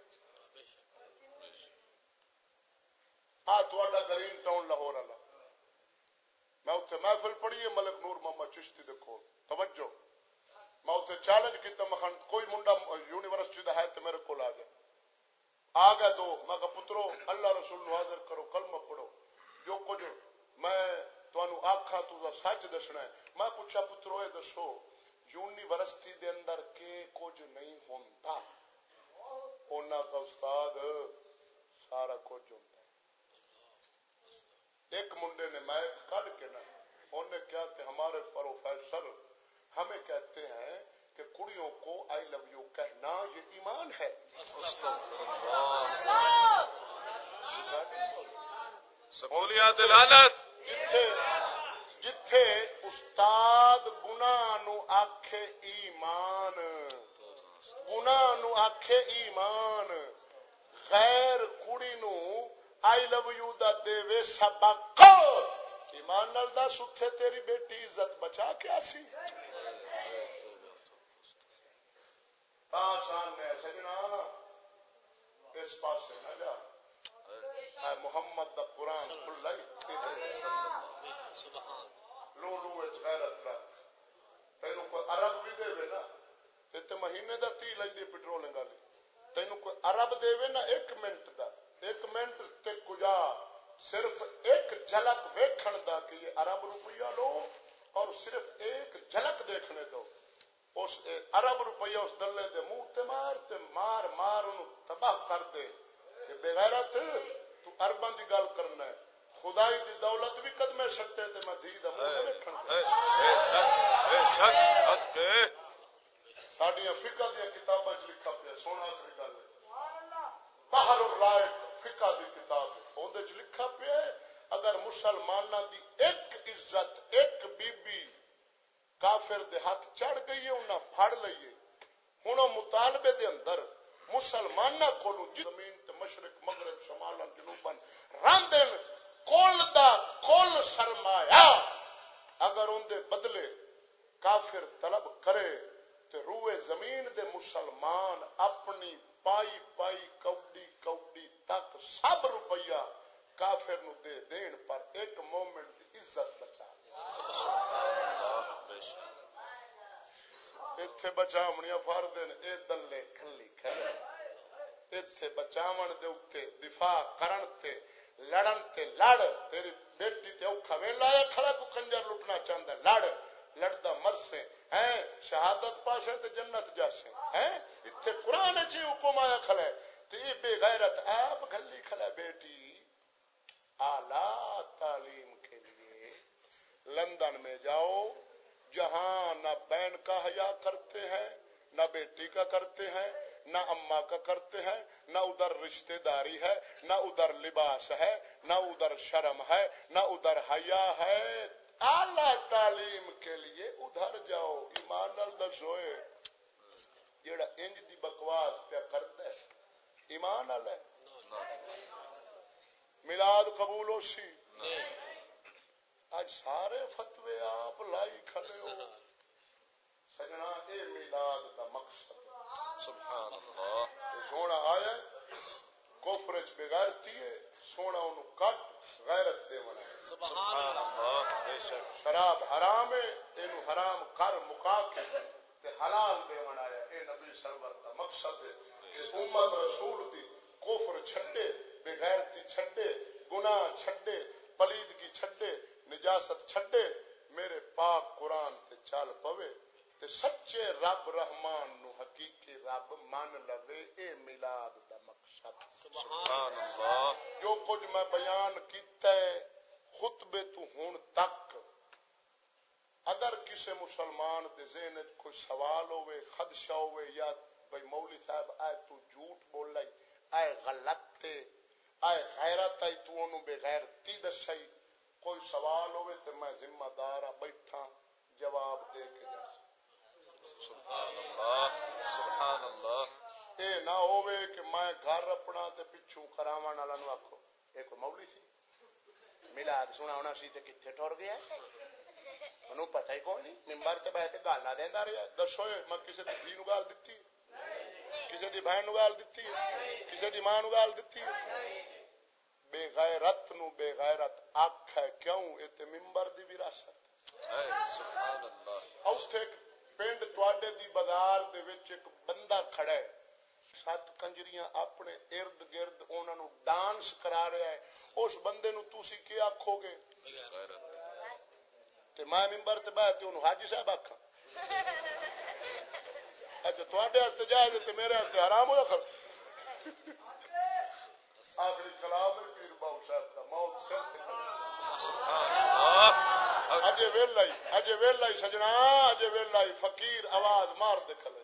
ہاں ٹاؤن لاہور والا میں اتنے محفل پڑھی ہے ملک نور محمد چشتی دیکھو توجہ میں اتنے چیلنج کیتا مکھن کوئی منڈا یونیورسٹی کا ہے تو میرے کو آ گیا آ گئے دو میں پترو اللہ رسول نو حاضر کرو کلمہ پڑھو جو کچھ میں تمہوں آخا تو سچ دسنا ہے میں پوچھا پترو یہ دسو یونیورسٹی دے اندر کے کچھ نہیں ہوتا ان کا استاد سارا کچھ ہوتا ایک منڈے نے میں کڈ کے نا انہوں نے کیا کہ ہمارے پروفیسر ہمیں کہتے ہیں کہ کڑیوں کو آئی لو یو کہنا یہ ایمان ہے سہولیات لالت جتھے استاد گناہ نو آکھے ایمان گناہ نو آکھے ایمان غیر کڑی نو آئی لو یو دا دے وے سبق ایمان نال دس اتھے تیری بیٹی عزت بچا کیا سی آسان ہے سجنا اس پاس سے نہ جا محمد دا قرآن لو لو غیرت رکھ۔ بھی دے نا مہینے دا تی لینی پٹرولنگ والی۔ تینوں کوئی دے نا ایک منٹ دا۔ ایک منٹ تے صرف ایک جھلک ویکھن دا کہ یہ عرب روپیہ لو اور صرف ایک جھلک دیکھنے دو۔ اس عرب روپیہ اس دلے دے منہ تے مار تے مار مار انہوں تباہ کر دے۔ کہ تو ارباں دی گل کرنا ہے۔ خدائی دی دولت بھی قدمے سٹے تے میں دھی دا منہ ویکھن بے شک شک فکا دیا کتاباں لکھا پیا سونا آخری گل باہر رائے فکا دی کتاب اندر لکھا پیا اگر مسلمان دی ایک عزت ایک بی بی کافر دے ہاتھ چڑھ گئی ہے انہیں پھڑ لئیے۔ ہوں مطالبے دے اندر مسلمان کو زمین تے مشرق، مغرب، شمال جنوبن راندن کل دا کل سرمایا اگر اندر بدلے کافر طلب کرے تے روئے زمین دے مسلمان اپنی پائی پائی کوڈی کوڈی تک سب روپیہ کافر نو دے دین پر ایک مومنٹ دی عزت بچا بے اتے بچاونیا فرد اے دلے کھلی کھلی اتے بچاون دے اتے دفاع کرن تے لڑن تے لڑ تیری بیٹی تے اوکھا ویلا ہے کھڑا کو کنجر لٹنا چاہندا لڑ لڑدا مرسے ہیں شہادت پاسے تے جنت جاسے ہیں اتنے قرآن چی حکم آیا کھلے تے یہ بے غیرت آپ گلی کھلے بیٹی اعلی تعلیم کے لیے لندن میں جاؤ جہاں نہ بہن کا حیا کرتے ہیں نہ بیٹی کا کرتے ہیں نہ اما کا کرتے ہیں نہ ادھر رشتہ داری ہے نہ ادھر لباس ہے نہ ادھر شرم ہے نہ ادھر حیا ہے۔ اعلی تعلیم کے لیے ادھر جاؤ ایمان نال دسوئے جیڑا انج دی بکواس پیا کرتا ہے ایمان نال ہے۔ میلاد قبول ہو سی اج سارے فتوے آپ لائی کھلے ہو۔ سجنا اے میلاد دا مقصد۔ سبحان اللہ۔ سونا آیا کوفر چ بغیرتی ہے سونا انہوں کٹ غیرت دے ہے۔ سبحان اللہ اللہ بے شک۔ شراب حرام ہے اینو حرام کر مکا کے تے حلال دے آیا اے نبی سرور دا مقصد ہے کہ امت رسول دی کفر چھڈے بے غیرتی چھڈے گناہ چھڈے پلیدگی چھڈے نجاست چھڈے میرے پاک قرآن تے چل پوے تے سچے رب رحمان نو حقیقی رب من لوے اے میلاد دا مقصد۔ سبحان اللہ جو کچھ میں بیان کیتا ہے خطبے تو ہون تک اگر کسی مسلمان دے ذہن وچ کوئی سوال ہوئے خدشہ ہوئے یا بھئی مولی صاحب آئے تو جھوٹ بول لائی آئے غلط تے آئے غیرت آئی تو انہوں بے غیرتی دسائی۔ کوئی سوال ہوئے تے میں ذمہ دارا بیٹھا جواب دے کے جا سبحان اللہ سبحان اللہ۔ اے نہ ہوئے کہ میں گھر اپنا تے پچھوں کراوان والا نو آکھو۔ اے کوئی مولی سی؟ ملاد سنا ہونا سی تے کتنے ٹر گیا انہوں پتہ ہی کوئی نہیں ممبر تے بیٹھ کے گالا دیندا رہیا۔ دسو میں کسی دی دھی نو گال دتی؟ دی بہن نو گال دتی؟ دی ماں نو گال دتی؟ بے غیرت نو بے غیرت آکھ ہے کیوں؟ تے ممبر دی وراثت اے سبحان اللہ۔ اوتھے ایک پنڈ تواڈے دی بازار دے وچ ایک بندہ کھڑا ہے۔ سات کنجریاں اپنے ارد گرد انہاں نو ڈانس کرا رہا ہے۔ اس بندے نو تسی کی آکھو گے؟ تے میں ممبر تے بیٹھ تے اونوں حاجی صاحب آکھاں۔ اچھا تواڈے واسطے جائز ہے تے میرے واسطے حرام ہویا کھڑا آخری کلام پیر صاحب موت سر اللہ۔ اجے ویلا ہی اجے ویلا ہی سجنا اجے ویلا ہی فقیر آواز مار دے کھلے۔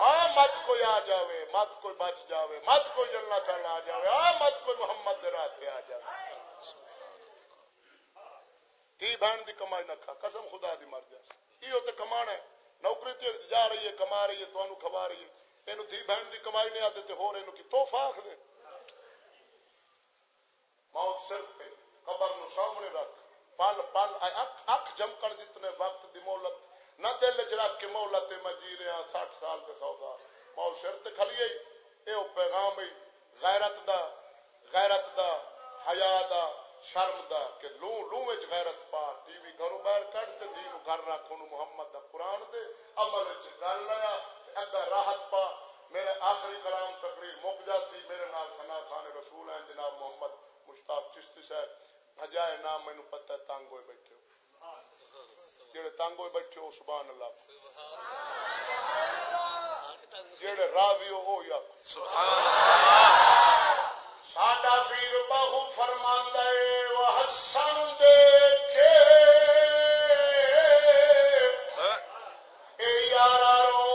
ہاں مت کوئی آ جاوے مت کوئی بچ جاوے مت کوئی جنت والا آ جاوے ہاں مت کوئی محمد دے راہ تے آ جاوے۔ تی بہن دی کمائی نہ کھا قسم خدا دی مر جا ایو تے کمانا ہے نوکری تے جا رہی ہے کما رہی ہے تانوں کھوا رہی ہے۔ ਇਹਨੂੰ ਧੀ ਭੈਣ ਦੀ ਕਮਾਈ ਨਹੀਂ ਆਦੇ تو ਹੋਰ ਇਹਨੂੰ ਕੀ ਤੋਹਫਾ ਆਖਦੇ موت سر پہ قبر نو سامنے رکھ۔ پل پل اک اک جمکڑ جتنے وقت دی مولت نہ دل چ رکھ کے مولت میں جی رہا ہاں، سٹھ سال کے سو سال۔ ماؤ سر تے کھلیے یہ پیغام ہی غیرت دا غیرت دا، حیا دا، شرم دا کہ لو لو غیرت پا۔ ٹی وی گھروں باہر کٹ تے دی گھر رکھ نو محمد دا قرآن دے عمل وچ گل لایا اندر راحت پا۔ میرے آخری کلام تقریر مک جاتی۔ میرے نام سنا خان رسول ہیں، جناب محمد مشتاق چشتی صاحب۔ بجائے نام مینو پتہ ہے تانگ ہوئے بیٹھے ہو۔ جہے تانگ ہوئے بیٹھے ہو، سبحان اللہ۔ جہے راوی ہو یا۔ ساڈا پیر باہو فرماندہ حسن دے کے اے یارو